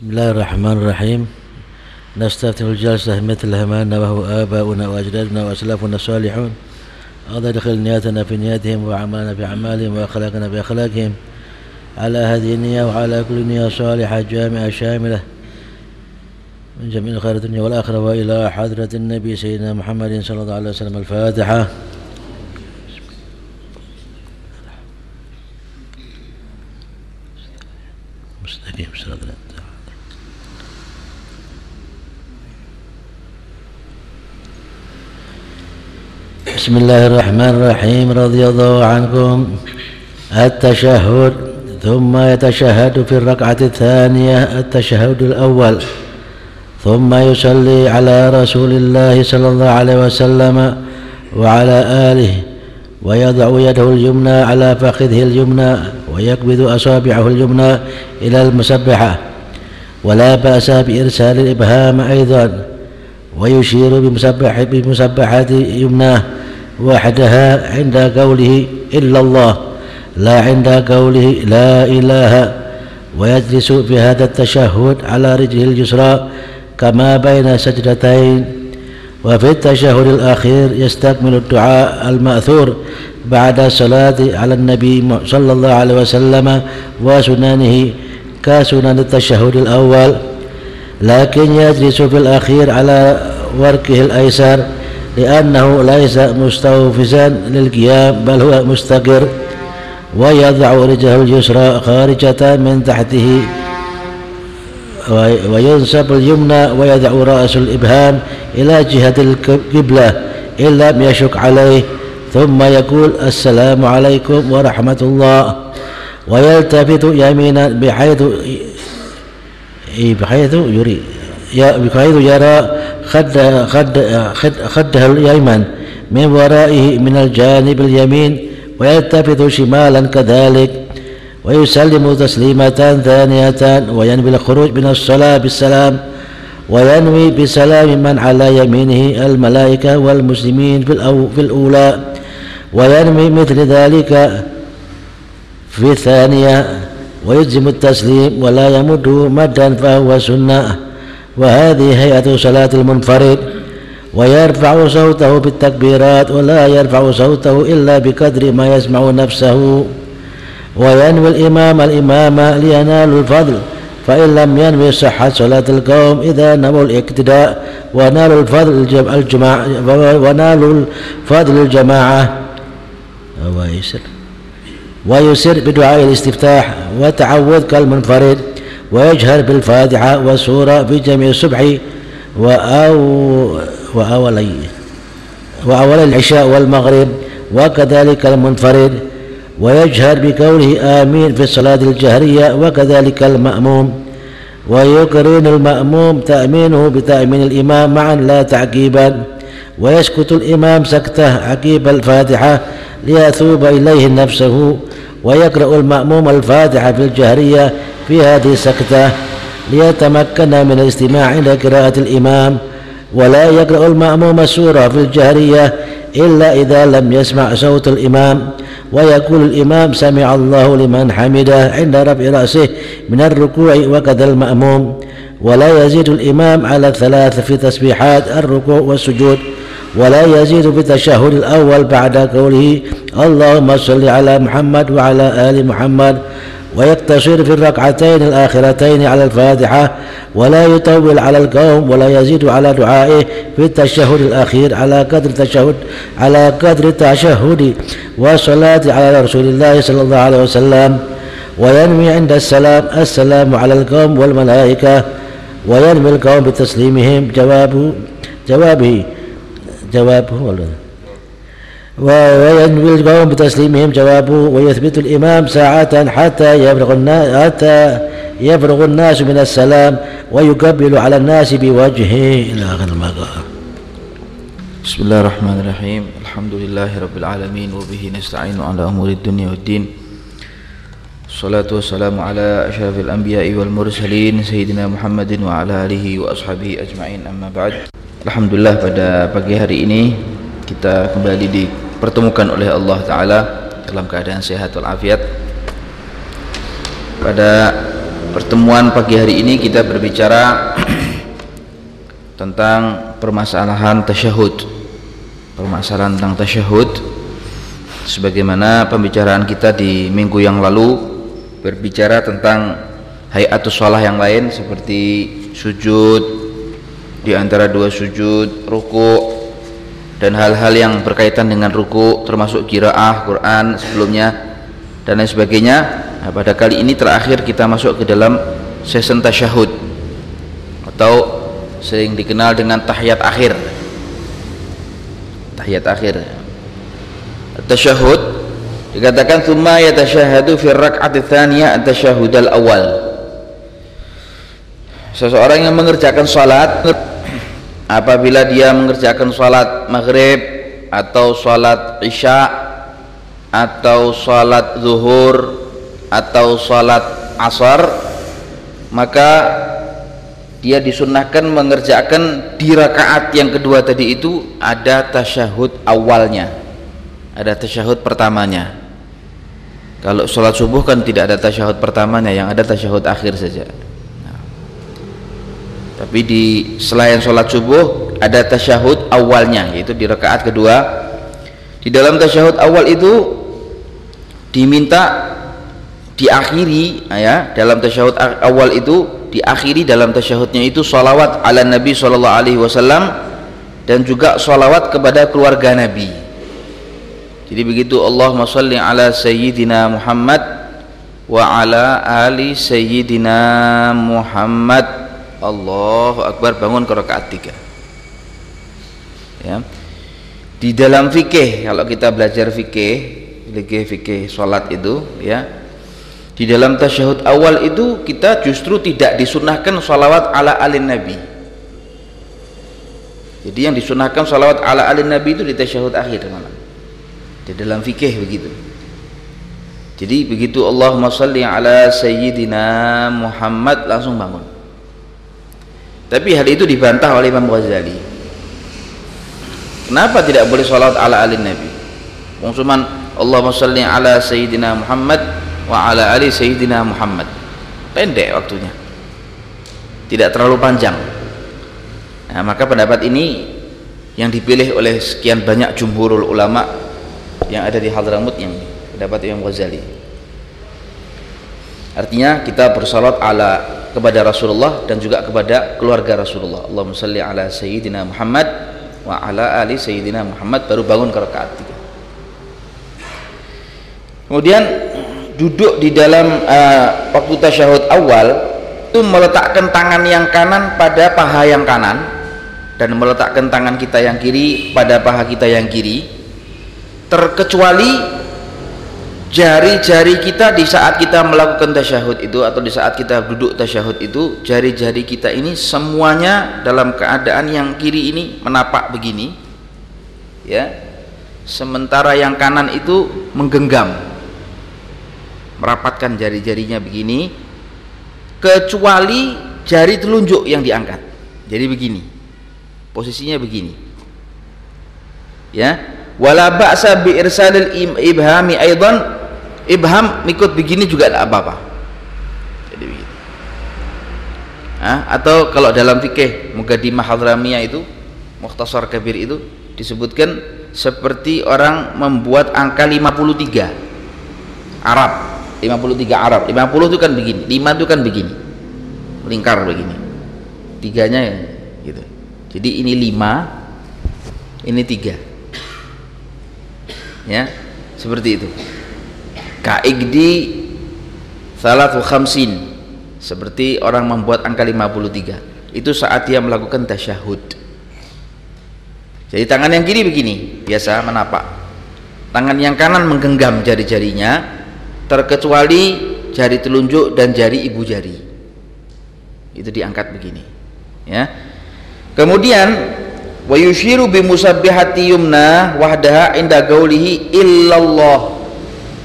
بسم الله الرحمن الرحيم نستفتح الجلسة مثل ما وهو آباؤنا وأجدادنا وأسلافنا الصالحون الله يدخل نياتنا في نياتهم وأعمالنا في أعمالهم وأخلاقنا في أخلاقهم على هذه النية وعلى كل نية صالحة جامعة شاملة من جميع خير الدنيا والآخرة وإلى حضرة النبي سيدنا محمد صلى الله عليه وسلم الفاتحة بسم الله الرحمن الرحيم رضي الله عنكم التشهد ثم يتشهد في الركعة الثانية التشهد الأول ثم يصلي على رسول الله صلى الله عليه وسلم وعلى آله ويضع يده اليمنى على فخذه اليمنى ويقبض أصابعه اليمنى إلى المسبحة ولا بأس بإرسال الإبهام أيضا ويشير بمسبح بمسبحة يمناه وحدها عند قوله إلا الله لا عند قوله لا إله ويجلس في هذا التشهد على رجله اليسرى كما بين سجدتين. وفي التشهد الأخير يستكمل الدعاء المأثور بعد الصلاة على النبي صلى الله عليه وسلم وسننه كسنن التشهد الأول. لكن يجلس في الأخير على وركه الأيسر لأنه ليس مستوفزا للقيام بل هو مستقر ويضع رجله اليسرى خارجة من تحته وينصب اليمنى ويدع رأس الإبهام إلى جهة القبلة إن لم يشك عليه. ثم يقول السلام عليكم ورحمة الله. ويلتفت يمينا بحيث بحيث يري بحيث يرى خد خد خد خده اليمن من ورائه من الجانب اليمين ويلتفت شمالا كذلك ويسلم تسليمة ثانية وينوي الخروج من الصلاة بالسلام وينوي بسلام من على يمينه الملائكة والمسلمين في, الأو في الأولى وينوي مثل ذلك في الثانية ويجزم التسليم ولا يمد مدا فهو سنة. وهذه هيئة صلاة المنفرد ويرفع صوته بالتكبيرات ولا يرفع صوته إلا بقدر ما يسمع نفسه. وينوي الإمام الإمام لينال الفضل فإن لم ينوي صحة صلاة القوم إذا نووا الاقتداء. ونالوا الفضل الجماعة ونالوا الفضل الجماعة. ويسر. ويسر بدعاء الاستفتاح. وتعوذ كالمنفرد. ويجهر بالفاتحة والسورة في جميع الصبح وأو وأولي وأولي العشاء والمغرب وكذلك المنفرد ويجهر بقوله آمين في الصلاة الجهرية وكذلك المأموم ويقرن المأموم تأمينه بتأمين الإمام معا لا تعقيبا ويسكت الإمام سكته عقيب الفاتحة ليثوب إليه نفسه ويقرأ المأموم الفاتحة في الجهرية في هذه السكتة ليتمكن من الاستماع عند قراءة الإمام ولا يقرأ المأموم السورة في الجهرية إلا إذا لم يسمع صوت الإمام ويقول الإمام سمع الله لمن حمده عند رفع رأسه من الركوع وكذا المأموم ولا يزيد الإمام على الثلاث في تسبيحات الركوع والسجود ولا يزيد في التشهد الأول بعد قوله اللهم صل على محمد وعلى آل محمد ويقتصر في الركعتين الآخرتين على الفاتحة ولا يطول على القوم ولا يزيد على دعائه في التشهد الأخير على قدر التشهد على قدر التشهد والصلاة على رسول الله صلى الله عليه وسلم. وينوي عند السلام السلام على القوم والملائكة وينوي القوم بتسليمهم جواب جوابه جوابه ولا وينوي القوم بتسليمهم جوابه ويثبت الإمام ساعة حتى يفرغ الناس حتى يفرغ الناس من السلام ويقبل على الناس بوجهه إلى آخر ما بسم الله الرحمن الرحيم. الحمد لله رب العالمين وبه نستعين على أمور الدنيا والدين. الصلاة والسلام على أشرف الأنبياء والمرسلين سيدنا محمد وعلى آله وأصحابه أجمعين. أما بعد Alhamdulillah pada pagi hari ini kita kembali dipertemukan oleh Allah Ta'ala dalam keadaan sehat walafiat. Pada pertemuan pagi hari ini kita berbicara tentang permasalahan tasyahud. Permasalahan tentang tasyahud. Sebagaimana pembicaraan kita di minggu yang lalu berbicara tentang hayatus sholah yang lain seperti sujud di antara dua sujud ruku dan hal-hal yang berkaitan dengan ruku termasuk kiraah Quran sebelumnya dan lain sebagainya nah, pada kali ini terakhir kita masuk ke dalam season tasyahud atau sering dikenal dengan tahiyat akhir. Tahiyat akhir. Tasyahud dikatakan thumma yatashahadu fi rak'ati tsaniyah at-tasyahud al-awwal seseorang yang mengerjakan salat apabila dia mengerjakan salat maghrib atau salat isya atau salat zuhur atau salat asar maka dia disunahkan mengerjakan di rakaat yang kedua tadi itu ada tasyahud awalnya ada tasyahud pertamanya kalau sholat subuh kan tidak ada tasyahud pertamanya yang ada tasyahud akhir saja. Tapi di selain sholat subuh ada tasyahud awalnya yaitu di rakaat kedua di dalam tasyahud awal itu diminta diakhiri ya dalam tasyahud awal itu diakhiri dalam tasyahudnya itu salawat ala Nabi sallallahu alaihi wasallam dan juga salawat kepada keluarga Nabi. Jadi begitu Allahumma salli ala sayyidina Muhammad wa ala ali sayyidina Muhammad. Allahu akbar bangun ke rakaat 3. Ya. Di dalam fikih kalau kita belajar fikih fikih fikih sholat itu ya di dalam tasyahud awal itu kita justru tidak disunahkan sholawat ala alin nabi jadi yang disunahkan sholawat ala alin nabi itu di tasyahud akhir malam di dalam fikih begitu jadi begitu Allahumma salli ala sayyidina Muhammad langsung bangun tapi hal itu dibantah oleh Imam Ghazali. Kenapa tidak boleh sholawat ala alin nabi? Wong Allahumma salli ala sayyidina Muhammad wa ala ali sayyidina Muhammad. Pendek waktunya. Tidak terlalu panjang. Nah, maka pendapat ini yang dipilih oleh sekian banyak jumhurul ulama yang ada di Hadramut yang pendapat Imam Ghazali. Artinya kita bersalat ala kepada Rasulullah dan juga kepada keluarga Rasulullah. Allahumma salli ala sayyidina Muhammad wa ala ali sayyidina Muhammad. Baru bangun ke rakaat tiga. Kemudian duduk di dalam uh, waktu tasyahud awal itu meletakkan tangan yang kanan pada paha yang kanan dan meletakkan tangan kita yang kiri pada paha kita yang kiri. Terkecuali jari-jari kita di saat kita melakukan tasyahud itu atau di saat kita duduk tasyahud itu jari-jari kita ini semuanya dalam keadaan yang kiri ini menapak begini ya. Sementara yang kanan itu menggenggam merapatkan jari-jarinya begini kecuali jari telunjuk yang diangkat. Jadi begini posisinya begini ya. Wala ba'sa bi irsalil ibhami aidan ibham ikut begini juga tidak apa-apa. Jadi begini. Hah? atau kalau dalam fikih Mugadimah Hadramiyah itu Mukhtasar Kabir itu disebutkan seperti orang membuat angka 53 Arab. 53 Arab. 50 itu kan begini 5 itu kan begini. Lingkar begini. Tiganya ya gitu. Jadi ini 5 ini 3 ya seperti itu kaigdi salatu khamsin. Seperti orang membuat angka 53 itu saat dia melakukan tasyahud. Jadi tangan yang kiri begini biasa menapak. Tangan yang kanan menggenggam jari-jarinya terkecuali jari telunjuk dan jari ibu jari. Itu diangkat begini ya. Kemudian wa yushiru bi musabbihati yumna wahdaha inda gaulihi illallah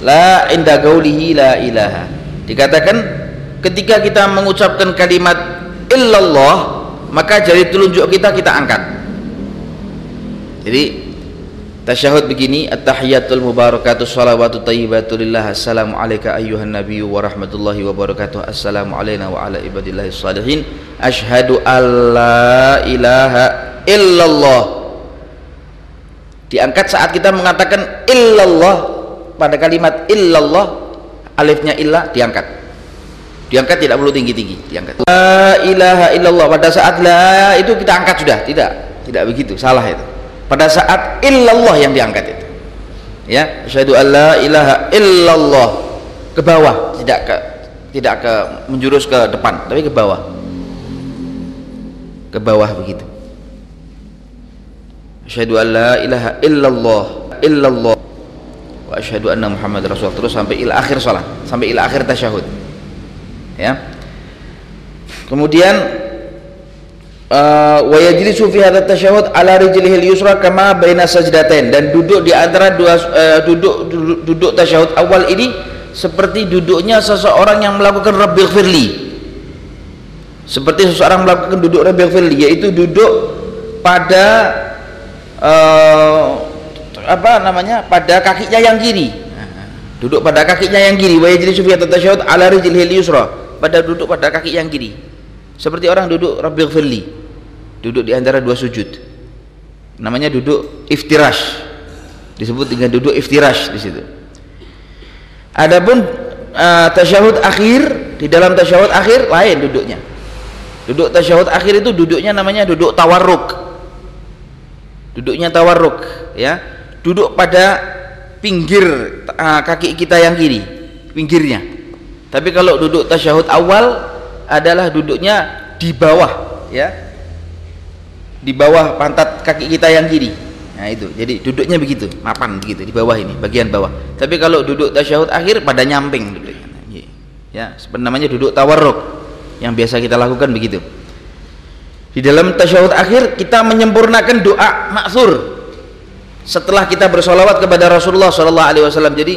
la inda gaulihi la ilaha. Dikatakan ketika kita mengucapkan kalimat illallah maka jari telunjuk kita kita angkat. Jadi tasyahud begini at-tahiyatul mubarakatus salawatu tayyibatu lillah assalamu alayka ayyuhan nabiyyu wa rahmatullahi wa barakatuh assalamu alayna wa ala ibadillahi salihin asyhadu alla ilaha illallah. Diangkat saat kita mengatakan illallah pada kalimat illallah alifnya illa diangkat. Diangkat tidak perlu tinggi-tinggi diangkat. La ilaha illallah pada saat la itu kita angkat sudah tidak tidak begitu salah itu. Pada saat illallah yang diangkat itu. Ya asyhadu alla ilaha illallah. Ke bawah tidak ke tidak ke menjurus ke depan tapi ke bawah. Ke bawah begitu. Asyhadu alla ilaha illallah illallah wa asyhadu anna muhammad rasul terus sampai ila akhir salat sampai ila akhir tasyahud. Ya. Kemudian uh, wa yajlisu fi hadha tasyahud ala rijlihi yusra kama baina sajdatain. Dan duduk di antara dua uh, duduk, duduk duduk tasyahud awal ini seperti duduknya seseorang yang melakukan rabbil firli. Seperti seseorang melakukan duduk firli yaitu duduk pada uh, apa namanya pada kakinya yang kiri. Duduk pada kakinya yang kiri. Wa yajlisu fi hadha tasyahud ala rijlihi yusra pada duduk pada kaki yang kiri. Seperti orang duduk Rabbil Firli duduk di antara dua sujud. Namanya duduk iftirash. Disebut dengan duduk iftirash di situ. Adapun uh, tasyahud akhir di dalam tasyahud akhir lain duduknya. Duduk tasyahud akhir itu duduknya namanya duduk tawarruk. Duduknya tawarruk ya duduk pada pinggir uh, kaki kita yang kiri pinggirnya. Tapi kalau duduk tasyahud awal adalah duduknya di bawah ya. Di bawah pantat kaki kita yang kiri. Nah itu. Jadi duduknya begitu mapan begitu di bawah ini bagian bawah. Tapi kalau duduk tasyahud akhir pada nyamping duduknya. Ya. Namanya duduk tawarruk yang biasa kita lakukan begitu. Di dalam tasyahud akhir kita menyempurnakan doa maksur setelah kita bersolawat kepada Rasulullah Sallallahu Alaihi Wasallam. Jadi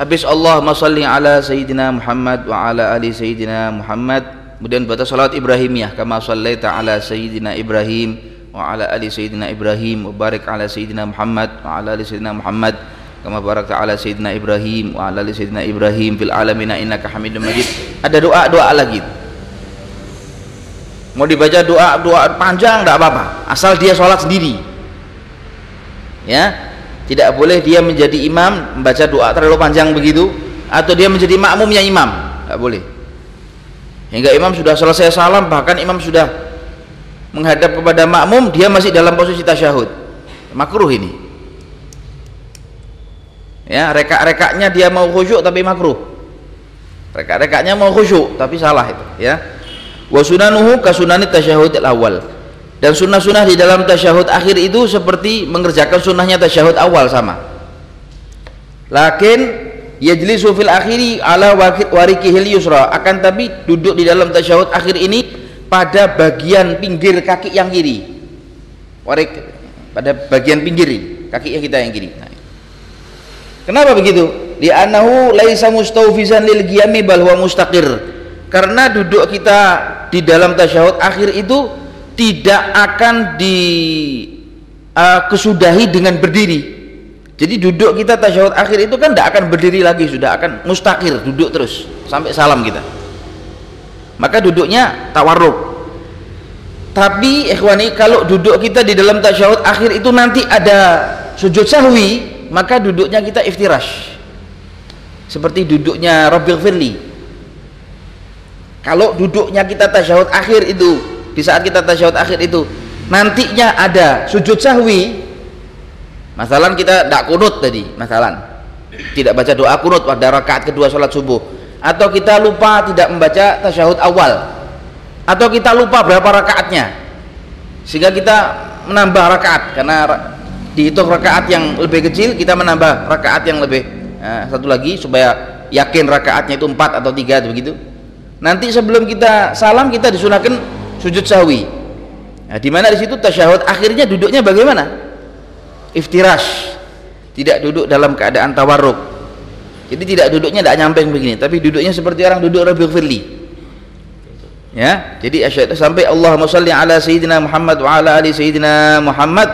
habis Allah salli ala sayyidina Muhammad wa ala ali sayyidina Muhammad. Kemudian baca salat Ibrahimiyah kama sallaita ala sayyidina Ibrahim wa ala ali sayyidina Ibrahim wa barik ala sayyidina Muhammad wa ala ali sayyidina Muhammad kama barakta ala sayyidina Ibrahim wa ala ali sayyidina Ibrahim fil alamin innaka Hamidum Majid. Ada doa-doa lagi. Mau dibaca doa doa panjang tidak apa-apa. Asal dia sholat sendiri ya. Tidak boleh dia menjadi imam membaca doa terlalu panjang begitu atau dia menjadi makmumnya imam. Tidak boleh. Hingga imam sudah selesai salam bahkan imam sudah menghadap kepada makmum dia masih dalam posisi tasyahud. Makruh ini. Ya reka-rekanya dia mau khusyuk tapi makruh. Reka-rekanya mau khusyuk tapi salah itu ya. Wa sunanuhu kasunani tasyahud awal dan sunnah-sunnah di dalam tasyahud akhir itu seperti mengerjakan sunnahnya tasyahud awal sama. Lakin yajlisu fil akhiri ala warikihil yusra. Akan tapi duduk di dalam tasyahud akhir ini pada bagian pinggir kaki yang kiri. Warik pada bagian pinggir kaki kita yang kiri. Nah. kenapa begitu? Di anahu laisa mustawfizan lil qiyami bal huwa mustaqir. Karena duduk kita di dalam tasyahud akhir itu tidak akan di uh, kesudahi dengan berdiri. Jadi duduk kita tasyahud akhir itu kan tidak akan berdiri lagi sudah akan mustakir duduk terus sampai salam kita. Maka duduknya tawarruk. Tapi ikhwani kalau duduk kita di dalam tasyahud akhir itu nanti ada sujud sahwi maka duduknya kita iftirash. Seperti duduknya Rabbil Firli. Kalau duduknya kita tasyahud akhir itu di saat kita tasyahud akhir itu nantinya ada sujud sahwi. Masalah kita tidak kunut tadi masalah tidak baca doa kunut pada rakaat kedua sholat subuh. Atau kita lupa tidak membaca tasyahud awal. Atau kita lupa berapa rakaatnya. Sehingga kita menambah rakaat karena dihitung rakaat yang lebih kecil kita menambah rakaat yang lebih nah, satu lagi supaya yakin rakaatnya itu empat atau tiga begitu. Nanti sebelum kita salam kita disunahkan sujud sahwi nah, di mana di situ tasyahud? Akhirnya duduknya bagaimana? Iftirash. Tidak duduk dalam keadaan tawarruk. Jadi tidak duduknya tidak nyamping begini tapi duduknya seperti orang duduk rabiul firli ya jadi asyhadu sampai Allahumma shalli ala sayyidina Muhammad wa ala ali sayyidina Muhammad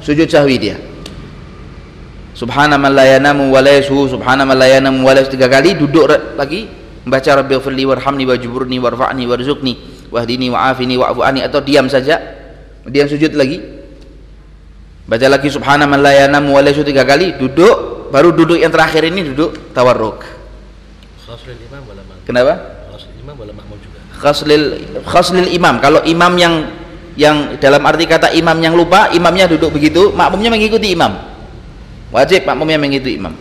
sujud sahwi dia. Subhana man la yanamu wa la yashu subhana la yanamu wa la tiga kali duduk lagi membaca rabbighfirli warhamni wajburni warfa'ni warzuqni wahdini wa'afini wa'fu anni atau diam saja diam sujud lagi. Baca lagi subhana man la yanamu wa tiga kali duduk baru duduk yang terakhir ini duduk tawarruk. Kenapa? Khaslil khaslil imam. Kalau imam yang yang dalam arti kata imam yang lupa imamnya duduk begitu makmumnya mengikuti imam. Wajib makmumnya mengikuti imam.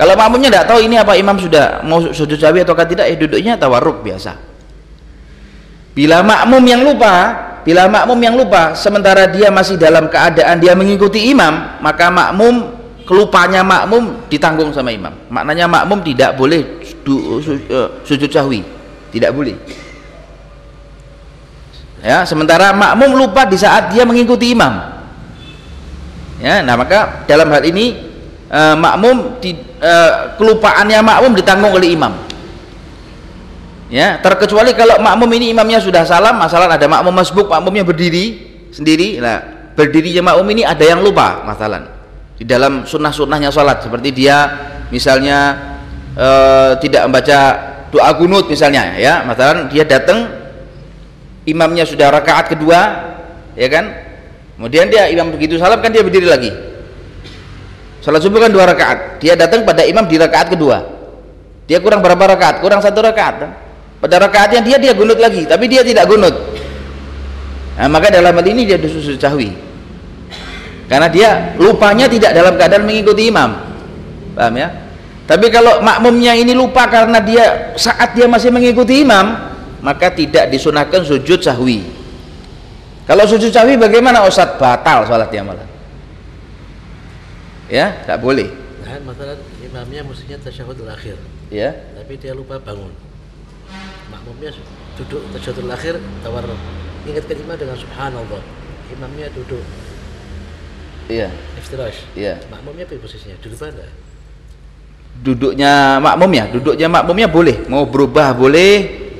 Kalau makmumnya tidak tahu ini apa imam sudah mau sujud sahwi atau tidak ya duduknya tawarruk biasa bila makmum yang lupa bila makmum yang lupa sementara dia masih dalam keadaan dia mengikuti imam maka makmum kelupanya makmum ditanggung sama imam. Maknanya makmum tidak boleh eh, sujud sahwi. Tidak boleh. Ya sementara makmum lupa di saat dia mengikuti imam. Ya nah maka dalam hal ini uh, makmum di, uh, kelupaannya makmum ditanggung oleh imam ya terkecuali kalau makmum ini imamnya sudah salam masalah ada makmum masbuk makmumnya berdiri sendiri. Nah berdirinya makmum ini ada yang lupa masalah. Di dalam sunnah-sunnahnya sholat seperti dia misalnya uh, tidak membaca doa gunut misalnya ya masalah. Dia datang imamnya sudah rakaat kedua ya kan? Kemudian dia imam begitu salam kan dia berdiri lagi. Salat subuh kan dua rakaat. Dia datang pada imam di rakaat kedua. Dia kurang berapa rakaat? Kurang satu rakaat pada rakaat yang dia dia gunut lagi tapi dia tidak gunut nah, maka dalam hal ini dia sujud sahwi karena dia lupanya tidak dalam keadaan mengikuti imam paham ya tapi kalau makmumnya ini lupa karena dia saat dia masih mengikuti imam maka tidak disunahkan sujud sahwi kalau sujud sahwi bagaimana Ustaz? Batal sholatnya malah. Ya, tidak boleh. Nah, masalah imamnya mestinya tasyahud akhir. Ya. Tapi dia lupa bangun. Makmumnya duduk tasyahud akhir tawar. Ingatkan imam dengan subhanallah. Imamnya duduk. Iya. Iftirash. Iya. Makmumnya apa posisinya? Duduk pada? Duduknya makmumnya, duduknya makmumnya boleh. Mau berubah boleh,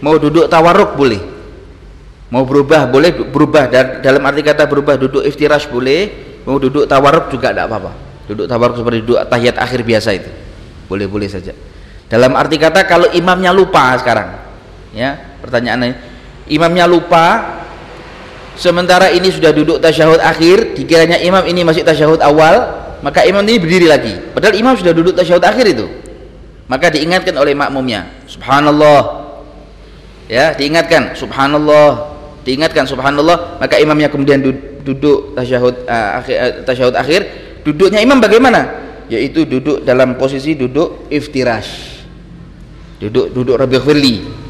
mau duduk tawarruk boleh mau berubah boleh berubah dalam arti kata berubah duduk iftirash boleh mau duduk tawarruk juga tidak apa-apa duduk tawarruk seperti duduk tahiyat akhir biasa itu boleh-boleh saja dalam arti kata kalau imamnya lupa sekarang ya pertanyaannya imamnya lupa sementara ini sudah duduk tasyahud akhir dikiranya imam ini masih tasyahud awal maka imam ini berdiri lagi. Padahal imam sudah duduk tasyahud akhir itu. Maka diingatkan oleh makmumnya subhanallah. Ya diingatkan subhanallah. Diingatkan subhanallah. Maka imamnya kemudian duduk tasyahud uh, akhir, uh, tasyahud akhir. Duduknya imam bagaimana? Yaitu duduk dalam posisi duduk iftirash. Duduk duduk firli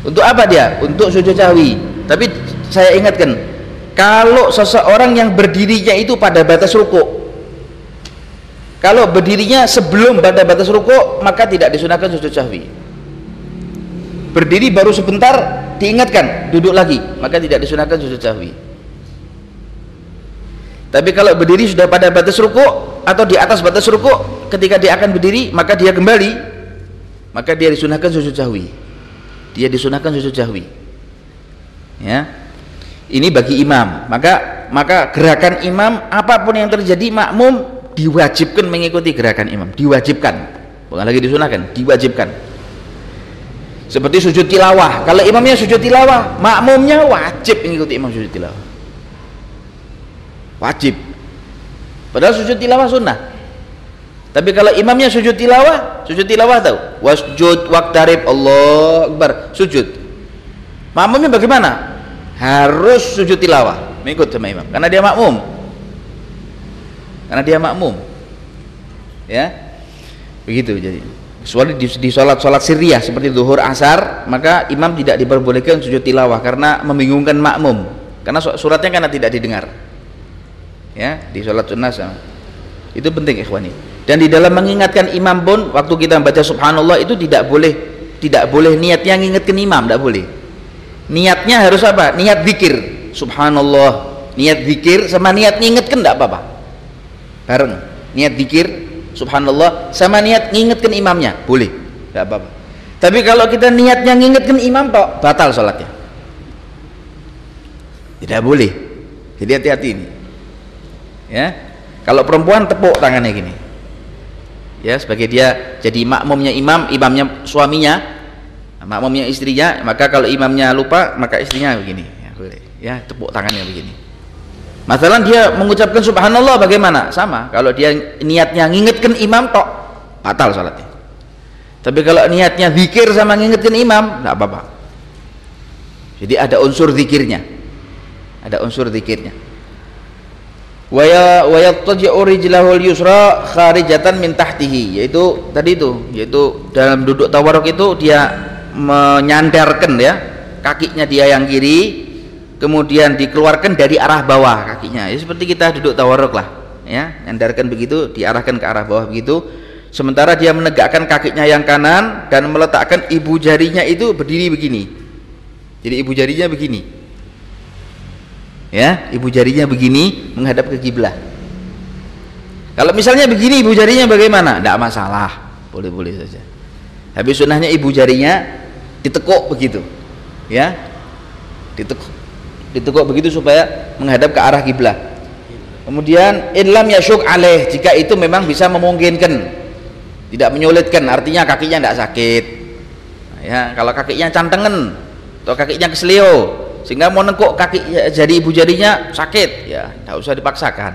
untuk apa dia? Untuk sujud sahwi tapi saya ingatkan kalau seseorang yang berdirinya itu pada batas rukuk kalau berdirinya sebelum pada batas rukuk maka tidak disunahkan sujud sahwi berdiri baru sebentar diingatkan duduk lagi maka tidak disunahkan sujud sahwi tapi kalau berdiri sudah pada batas ruku atau di atas batas ruku ketika dia akan berdiri maka dia kembali maka dia disunahkan sujud sahwi dia disunahkan sujud sahwi ya. Ini bagi imam. Maka maka gerakan imam apa pun yang terjadi makmum diwajibkan mengikuti gerakan imam. Diwajibkan. Bukan lagi disunahkan diwajibkan. Seperti sujud tilawah. Kalau imamnya sujud tilawah makmumnya wajib mengikuti imam sujud tilawah. Wajib. Padahal sujud tilawah sunnah tapi kalau imamnya sujud tilawah sujud tilawah tahu? Wasjud waktarib Allah Akbar sujud. Makmumnya bagaimana? Harus sujud tilawah. Mengikut sama imam. Karena dia makmum. Karena dia makmum. Ya? Begitu jadi. Kecuali di, di sholat-sholat sirriyah seperti zuhur asar maka imam tidak diperbolehkan sujud tilawah karena membingungkan makmum. Karena suratnya karena tidak didengar. Ya? Di sholat sunnah itu penting ikhwani dan di dalam mengingatkan imam pun waktu kita membaca subhanallah itu tidak boleh tidak boleh niatnya mengingatkan imam tidak boleh. Niatnya harus apa? Niat zikir. Subhanallah. Niat zikir sama niat mengingatkan tidak apa-apa. Bareng. Niat zikir subhanallah sama niat ngingetkan imamnya. Boleh. Tidak apa-apa. Tapi kalau kita niatnya ngingetkan imam kok batal sholatnya. Tidak boleh. Jadi hati-hati ini. Ya. Kalau perempuan tepuk tangannya gini ya sebagai dia jadi makmumnya imam imamnya suaminya makmumnya istrinya maka kalau imamnya lupa maka istrinya begini. Ya boleh. Ya tepuk tangannya begini. Masalah dia mengucapkan subhanallah bagaimana? Sama. Kalau dia niatnya ngingetkan imam tok batal salatnya. Tapi kalau niatnya zikir sama ngingetin imam tidak apa-apa. Jadi ada unsur zikirnya. Ada unsur zikirnya waya wayattaji'u rijlahul yusra kharijatan min tahtihi. Yaitu tadi itu yaitu dalam duduk tawaruk itu dia menyandarkan ya kakinya dia yang kiri kemudian dikeluarkan dari arah bawah kakinya. Ya seperti kita duduk tawaruk lah ya nyandarkan begitu diarahkan ke arah bawah begitu. Sementara dia menegakkan kakinya yang kanan dan meletakkan ibu jarinya itu berdiri begini. Jadi ibu jarinya begini ya ibu jarinya begini menghadap ke kiblat. Kalau misalnya begini ibu jarinya bagaimana? Tidak masalah. Boleh-boleh saja. Habis sunnahnya ibu jarinya ditekuk begitu. Ya. Ditekuk. Ditekuk begitu supaya menghadap ke arah kiblat. Kemudian inlam yasyuk aleh jika itu memang bisa memungkinkan. Tidak menyulitkan artinya kakinya tidak sakit. Ya kalau kakinya cantengan atau kakinya keselio sehingga mau nengkuk kaki jadi ibu jadinya sakit. Ya tidak usah dipaksakan.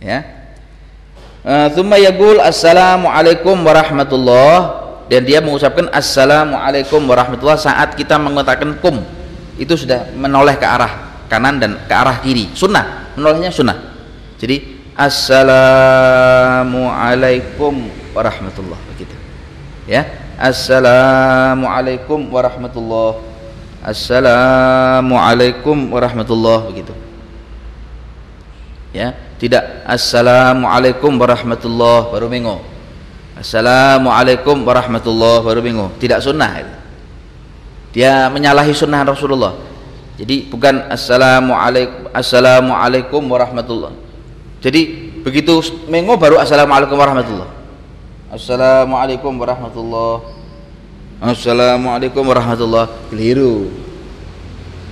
Ya. Uh, thumma yaqul assalamualaikum warahmatullah. Dan dia mengucapkan assalamualaikum warahmatullah. Saat kita mengatakan kum itu sudah menoleh ke arah kanan dan ke arah kiri. Sunnah. Menolehnya sunnah. Jadi assalamualaikum warahmatullah. Begitu. Ya. Assalamualaikum warahmatullah Assalamualaikum warahmatullahi begitu ya tidak Assalamualaikum warahmatullahi baru bingung. Assalamualaikum warahmatullahi baru bingung. Tidak sunnah dia menyalahi sunnah Rasulullah. Jadi bukan Assalamualaikum Assalamualaikum warahmatullahi. Jadi begitu mengo baru Assalamualaikum warahmatullahi. Assalamualaikum warahmatullahi Assalamualaikum warahmatullahi keliru.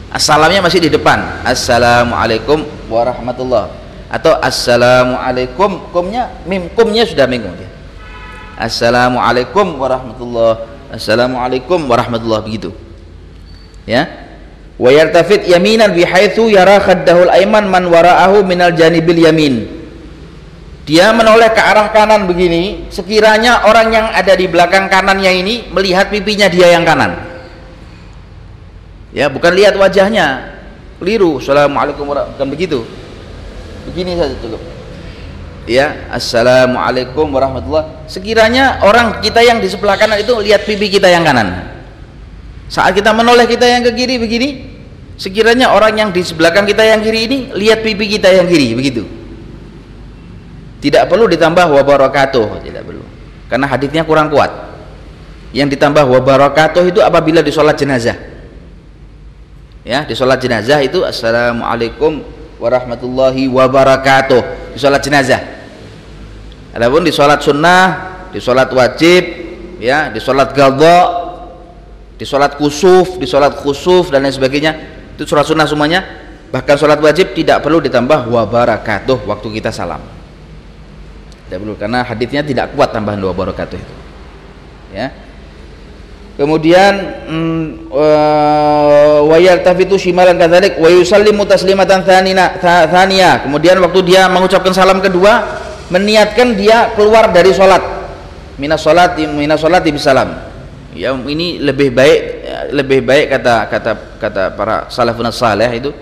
Assalamnya masih di depan. Assalamualaikum warahmatullahi atau Assalamualaikum kumnya mim kumnya sudah minggu ya. Assalamualaikum warahmatullahi Assalamualaikum warahmatullahi begitu. Ya. Wa yartafid yaminan bihaitsu yara khaddahul aiman man wara'ahu minal janibil yamin dia menoleh ke arah kanan begini sekiranya orang yang ada di belakang kanannya ini melihat pipinya dia yang kanan. Ya bukan lihat wajahnya. Keliru. Assalamualaikum warahmatullahi begitu. Begini saja cukup. Ya assalamualaikum warahmatullahi sekiranya orang kita yang di sebelah kanan itu lihat pipi kita yang kanan. Saat kita menoleh kita yang ke kiri begini sekiranya orang yang di sebelah kita yang kiri ini lihat pipi kita yang kiri begitu tidak perlu ditambah wabarakatuh tidak perlu. Karena hadisnya kurang kuat. Yang ditambah wabarakatuh itu apabila di sholat jenazah. Ya di sholat jenazah itu assalamualaikum warahmatullahi wabarakatuh. Di sholat jenazah. Adapun di sholat sunnah di sholat wajib ya di sholat gadha di sholat kusuf di sholat khusuf dan lain sebagainya itu sholat sunnah semuanya bahkan sholat wajib tidak perlu ditambah wabarakatuh waktu kita salam tidak perlu karena hadisnya tidak kuat tambahan dua barakatuh itu. Ya. Kemudian mm, wa yaltafitu shimalan kadzalik wa yusallimu taslimatan tsanina kemudian waktu dia mengucapkan salam kedua meniatkan dia keluar dari salat minas salat minas salat bisalam. Ya ini lebih baik lebih baik kata kata kata para salafun saleh itu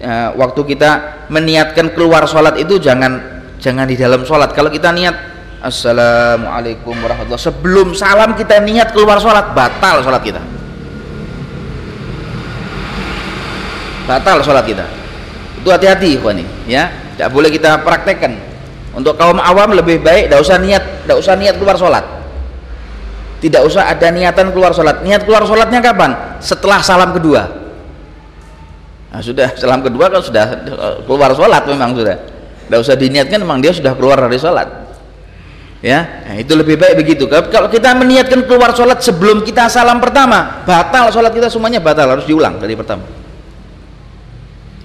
uh, waktu kita meniatkan keluar salat itu jangan jangan di dalam sholat. Kalau kita niat Assalamualaikum warahmatullahi sebelum salam kita niat keluar sholat batal sholat kita. Batal sholat kita. Itu hati-hati ikhwani ya. Tidak boleh kita praktekkan. Untuk kaum awam lebih baik tidak usah niat tidak usah niat keluar sholat. Tidak usah ada niatan keluar sholat. Niat keluar sholatnya kapan? Setelah salam kedua. Nah, sudah salam kedua kan sudah keluar sholat memang sudah tidak usah diniatkan memang dia sudah keluar dari sholat. Ya nah, itu lebih baik begitu. Kalau kita meniatkan keluar sholat sebelum kita salam pertama batal sholat kita semuanya batal harus diulang dari pertama.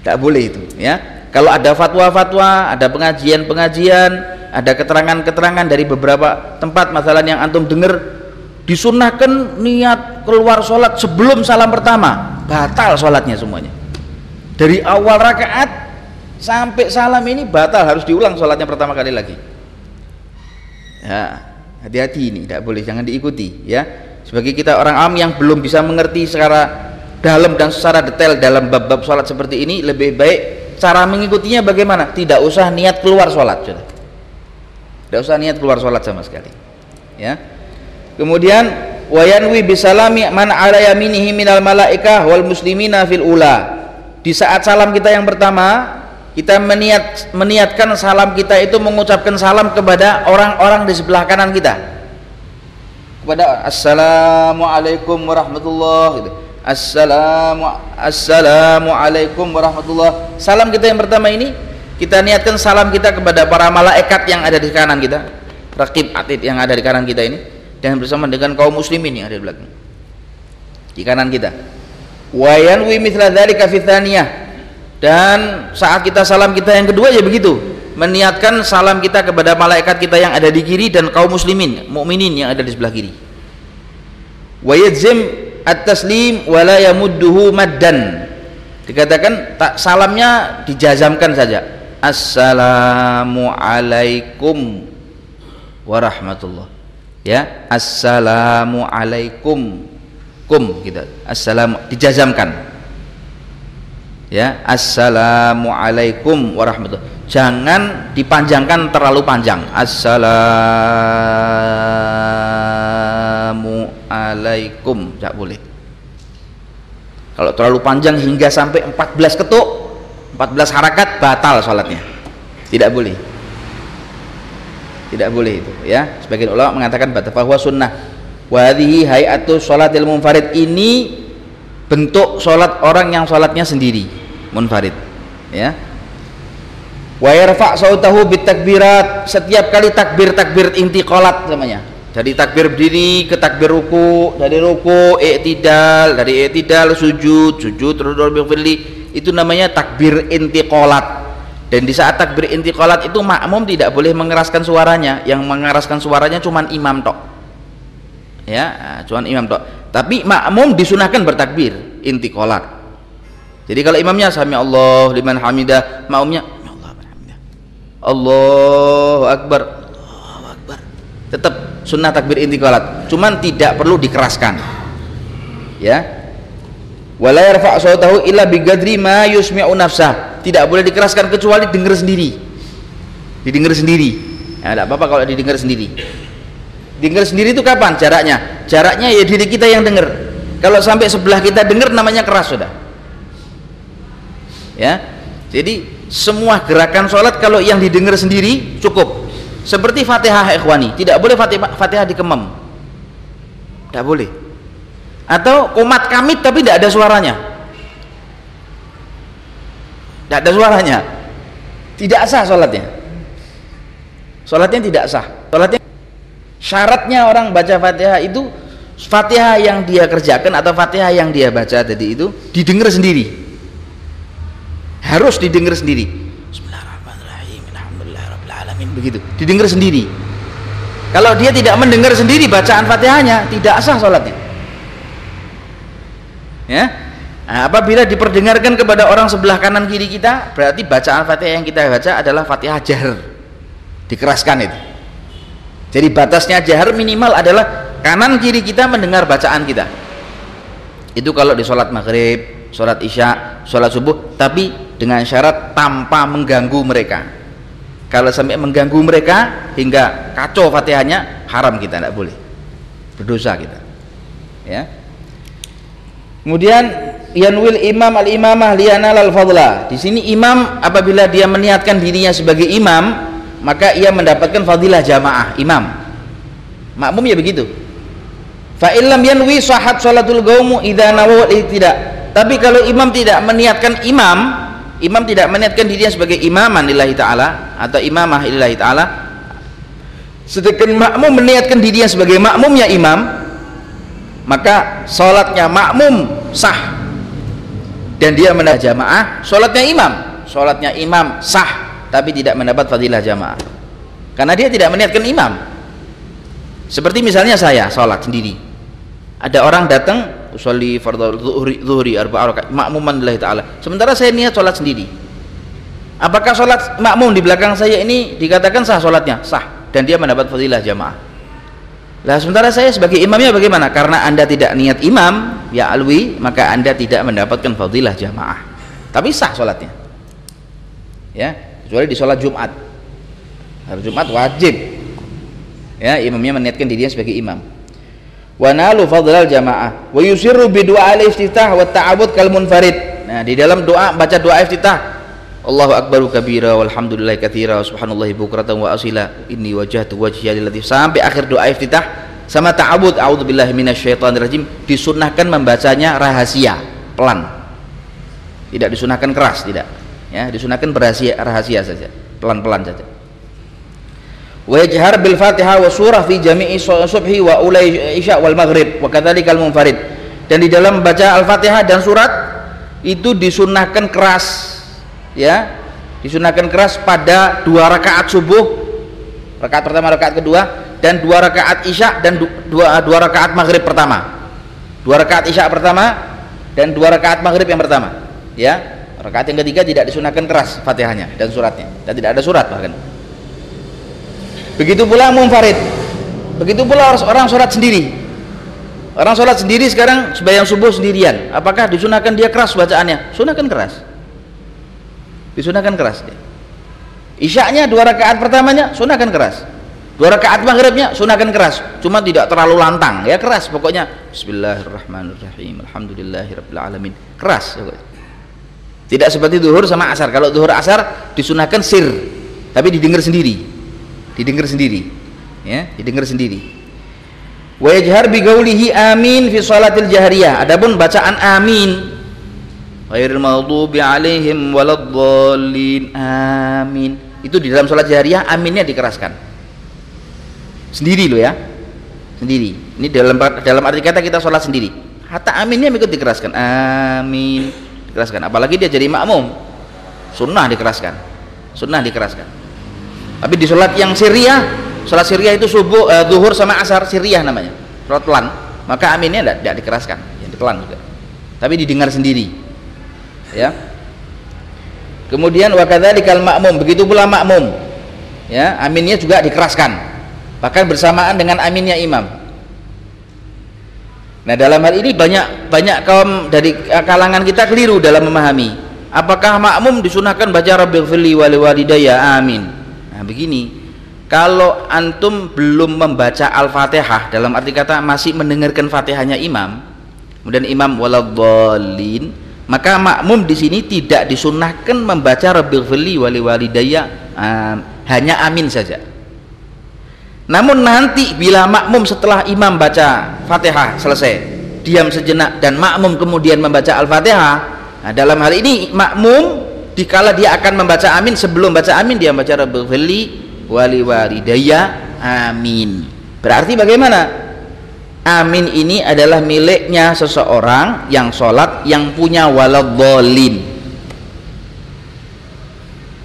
Tidak boleh itu ya. Kalau ada fatwa-fatwa ada pengajian-pengajian ada keterangan-keterangan dari beberapa tempat masalah yang antum dengar disunahkan niat keluar sholat sebelum salam pertama batal sholatnya semuanya. Dari awal rakaat sampai salam ini batal harus diulang sholatnya pertama kali lagi. Ya hati-hati ini tidak boleh jangan diikuti ya. Sebagai kita orang am yang belum bisa mengerti secara dalam dan secara detail dalam bab-bab sholat seperti ini lebih baik cara mengikutinya bagaimana? Tidak usah niat keluar sholat sudah. Tidak usah niat keluar sholat sama sekali ya. Kemudian wayanwi bisalami man ala yaminihi minal malaikah wal muslimina fil ula. Di saat salam kita yang pertama kita meniat meniatkan salam kita itu mengucapkan salam kepada orang-orang di sebelah kanan kita. Kepada assalamualaikum warahmatullah gitu. assalamu assalamualaikum warahmatullah. Salam kita yang pertama ini kita niatkan salam kita kepada para malaikat yang ada di kanan kita. Rakib atid yang ada di kanan kita ini. Dan bersama dengan kaum muslimin yang ada di belakang. Di kanan kita. Wa yanwi mithla dzalika dan saat kita salam kita yang kedua ya begitu. Meniatkan salam kita kepada malaikat kita yang ada di kiri dan kaum muslimin mukminin yang ada di sebelah kiri. Wa yajzim at-taslim wa la yamudduhu maddan. Dikatakan tak salamnya dijazamkan saja. Assalamu alaikum warahmatullah. Ya assalamu alaikum. Kum gitu. Assalamu dijazamkan ya assalamualaikum warahmatullahi jangan dipanjangkan terlalu panjang. Assalamualaikum tidak boleh. Kalau terlalu panjang hingga sampai 14 ketuk 14 harakat batal sholatnya. Tidak boleh. Tidak boleh itu ya. Sebagian ulama mengatakan batal bahwa sunnah Wadhihi hayatu sholatil munfarid. Ini bentuk sholat orang yang sholatnya sendiri munfarid ya. Wa yarfa' sautahu bitakbirat setiap kali takbir takbir intiqalat namanya. Dari takbir berdiri ke takbir ruku dari ruku i'tidal dari i'tidal sujud sujud terus firli itu namanya takbir intiqalat. Dan di saat takbir intiqalat itu makmum tidak boleh mengeraskan suaranya. Yang mengeraskan suaranya cuma imam tok. Ya cuman imam tok tapi makmum disunahkan bertakbir inti kolat jadi kalau imamnya sami Allah liman hamidah makmumnya ya Allah Allahu akbar. Allahu akbar. Tetap sunnah takbir inti kolat cuman tidak perlu dikeraskan. Ya. Wala yarfa' sautahu illa bigadri ma yusmi'u nafsah. Tidak boleh dikeraskan kecuali dengar sendiri. Didengar sendiri. Ya tidak apa-apa kalau didengar sendiri dengar sendiri itu kapan jaraknya? Jaraknya ya diri kita yang dengar. Kalau sampai sebelah kita dengar namanya keras sudah. Ya. Jadi semua gerakan sholat kalau yang didengar sendiri cukup. Seperti fatihah ikhwani. Tidak boleh fatihah, fatihah dikemam tidak boleh. Atau komat kamit tapi tidak ada suaranya. Tidak ada suaranya. Tidak sah sholatnya. Sholatnya tidak sah. Sholatnya syaratnya orang baca fatihah itu fatihah yang dia kerjakan atau fatihah yang dia baca tadi itu didengar sendiri. Harus didengar sendiri. Bismillahirrahmanirrahim. Alhamdulillahirrahmanirrahim begitu. Didengar sendiri. Kalau dia tidak mendengar sendiri bacaan fatihahnya tidak sah sholatnya. Ya? Nah, apabila diperdengarkan kepada orang sebelah kanan kiri kita berarti bacaan fatihah yang kita baca adalah fatihah jahar dikeraskan itu jadi batasnya jahar minimal adalah kanan kiri kita mendengar bacaan kita. Itu kalau di sholat maghrib sholat isya sholat subuh tapi dengan syarat tanpa mengganggu mereka. Kalau sampai mengganggu mereka hingga kacau fatihahnya haram kita tidak boleh. Berdosa kita. Ya. Kemudian yanwil imam al imamah liana al fadla. Di sini imam apabila dia meniatkan dirinya sebagai imam maka ia mendapatkan fadilah jamaah imam. Makmum ya begitu. Fa illam yanwi sahat salatul gaumu idza nawaw tidak. Tapi kalau imam tidak meniatkan imam imam tidak meniatkan dirinya sebagai imaman lillahi taala atau imamah lillahi taala sedangkan makmum meniatkan dirinya sebagai makmumnya imam maka salatnya makmum sah. Dan dia mendapat jamaah salatnya imam. Salatnya imam sah tapi tidak mendapat fadilah jamaah. Karena dia tidak meniatkan imam. Seperti misalnya saya sholat sendiri. Ada orang datang usolli fardhu zuhri, arba'a rakaat. Makmuman lillahi taala. Sementara saya niat sholat sendiri. Apakah sholat makmum di belakang saya ini dikatakan sah sholatnya? Sah. Dan dia mendapat fadilah jamaah. Lah sementara saya sebagai imamnya bagaimana? Karena anda tidak niat imam ya alwi maka anda tidak mendapatkan fadilah jamaah. Tapi sah sholatnya. Ya kecuali di sholat Jumat. Hari Jumat wajib. Ya imamnya meniatkan dirinya sebagai imam. Wa nalu fadlal jamaah. Wa yusirru bi du'a al iftitah wa ta'awud kal munfarid. Nah di dalam doa baca doa iftitah. Allahu akbaru kabira walhamdulillahi katsira subhanallahi bukratan wa asila. Inni wajhatu wajhiya lillazi sampai akhir doa iftitah sama ta'awud. A'udzubillahi minasyaitonir rajim. Disunnahkan membacanya rahasia pelan. Tidak disunahkan keras tidak ya disunahkan berahasia rahasia saja pelan-pelan saja. Wa yajhar bil fatihah wa surah fi jami'i subhi wa ulai isya wal maghrib wa kadzalikal munfarid. Dan di dalam baca al-fatihah dan surat itu disunahkan keras ya. Disunahkan keras pada dua rakaat subuh rakaat pertama rakaat kedua dan dua rakaat isya dan dua, dua rakaat maghrib pertama. Dua rakaat isya pertama dan dua rakaat maghrib yang pertama ya Rakaat yang ketiga tidak disunahkan keras Fatihahnya dan suratnya dan tidak ada surat bahkan. Begitu pula munfarid. Begitu pula orang sholat sendiri. Orang sholat sendiri sekarang sebayang subuh sendirian. Apakah disunahkan dia keras bacaannya? Sunahkan keras. Disunahkan keras. Isyaknya dua rakaat pertamanya sunahkan keras. Dua rakaat maghribnya sunahkan keras. Cuma tidak terlalu lantang ya keras pokoknya. Bismillahirrahmanirrahim. Alhamdulillahirabbil Keras pokoknya tidak seperti duhur sama asar. Kalau duhur asar disunahkan sir. Tapi didengar sendiri. Didengar sendiri. Ya didengar sendiri. Wa yajhar bi qawlihi amin fi salatil jahriyah. Adapun bacaan amin. Ghairil maghdubi alaihim waladdallin. Amin. Itu di dalam salat jahriyah aminnya dikeraskan. Sendiri loh ya. Sendiri. Ini dalam dalam arti kata kita sholat sendiri. Hatta aminnya ikut dikeraskan. Amin dikeraskan. Apalagi dia jadi makmum. Sunnah dikeraskan. Sunnah dikeraskan. Tapi di sholat yang siriah sholat siriah itu subuh uh, duhur sama asar siriah namanya. Sholat pelan. Maka aminnya tidak, tidak dikeraskan. Yang pelan juga. Tapi didengar sendiri. Ya. Kemudian wakadzalikal makmum begitu pula makmum. Ya aminnya juga dikeraskan. Bahkan bersamaan dengan aminnya imam Nah dalam hal ini banyak banyak kaum dari kalangan kita keliru dalam memahami. Apakah makmum disunahkan baca Fili wali walidayya amin. Nah begini, kalau antum belum membaca Al-Fatihah dalam arti kata masih mendengarkan Fatihahnya imam, kemudian imam waladhdallin, maka makmum di sini tidak disunahkan membaca Rabbil Fili wali walidayya um, hanya amin saja namun nanti bila makmum setelah imam baca fatihah selesai diam sejenak dan makmum kemudian membaca al-fatihah nah, dalam hal ini makmum dikala dia akan membaca amin sebelum baca amin dia membaca rabbil wali walidayya amin. Berarti bagaimana? Amin ini adalah miliknya seseorang yang sholat yang punya waladolin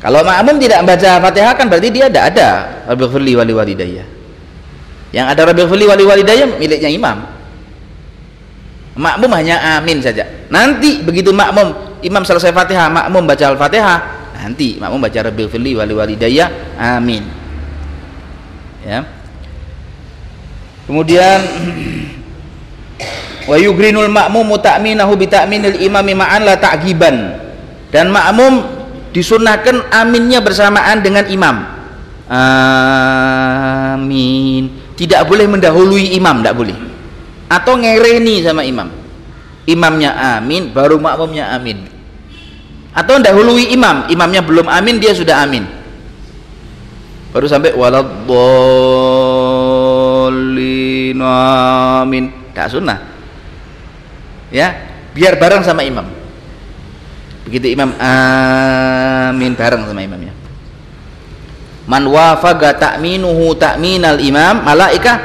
kalau makmum tidak membaca fatihah kan berarti dia tidak ada rabbil wali walidayya yang ada Rabiul Fili wali walidayah miliknya imam. Makmum hanya amin saja. Nanti begitu makmum imam selesai fatihah makmum baca al-fatihah nanti makmum baca Rabiul Fili wali walidayah amin. Ya. Kemudian wa yugrinul makmum ta'minahu bi ta'minil imami ma'an la ta'giban. Dan makmum disunahkan aminnya bersamaan dengan imam. Amin tidak boleh mendahului imam tidak boleh. Atau ngereni sama imam. Imamnya amin baru makmumnya amin. Atau dahului imam imamnya belum amin dia sudah amin. Baru sampai waladhdallin amin. Tak sunnah. Ya biar bareng sama imam. Begitu imam amin bareng sama imamnya man wafaga ta'minuhu ta'minal imam malaika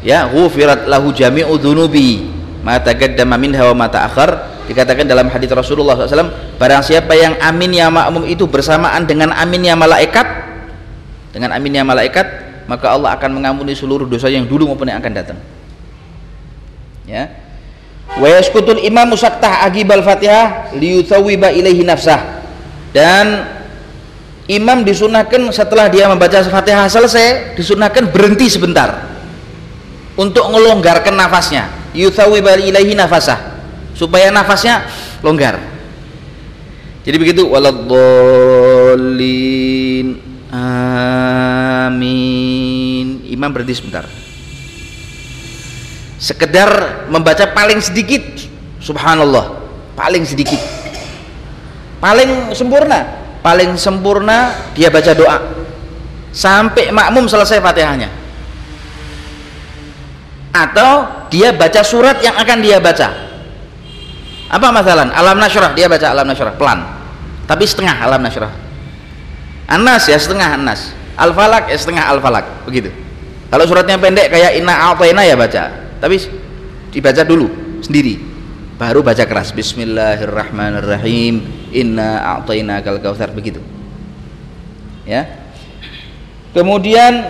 ya ghufirat lahu jami'u dhunubi ma taqaddama minha wa ma ta'akhir dikatakan dalam hadis Rasulullah SAW barang siapa yang amin ya makmum itu bersamaan dengan amin ya malaikat dengan aminnya malaikat maka Allah akan mengampuni seluruh dosa yang dulu maupun yang akan datang. Ya. Wa yaskutul imam musaktah agibal fatihah liyuthawiba ilaihi nafsah. Dan imam disunahkan setelah dia membaca fatihah selesai disunahkan berhenti sebentar untuk ngelonggarkan nafasnya. Yuthawiba ilaihi nafasah supaya nafasnya longgar. Jadi begitu waladhdallin amin. Imam berhenti sebentar. Sekedar membaca paling sedikit subhanallah paling sedikit. Paling sempurna paling sempurna dia baca doa. Sampai makmum selesai fatihahnya. Atau dia baca surat yang akan dia baca. Apa masalah? Alam nasyrah. Dia baca alam nasyrah. Pelan. Tapi setengah alam nasyrah. Anas ya setengah anas al-falak ya setengah al-falak. Begitu. Kalau suratnya pendek kayak inna a'tayna ya baca. Tapi dibaca dulu sendiri. Baru baca keras. Bismillahirrahmanirrahim inna a'tainakal kautsar begitu. Ya. Kemudian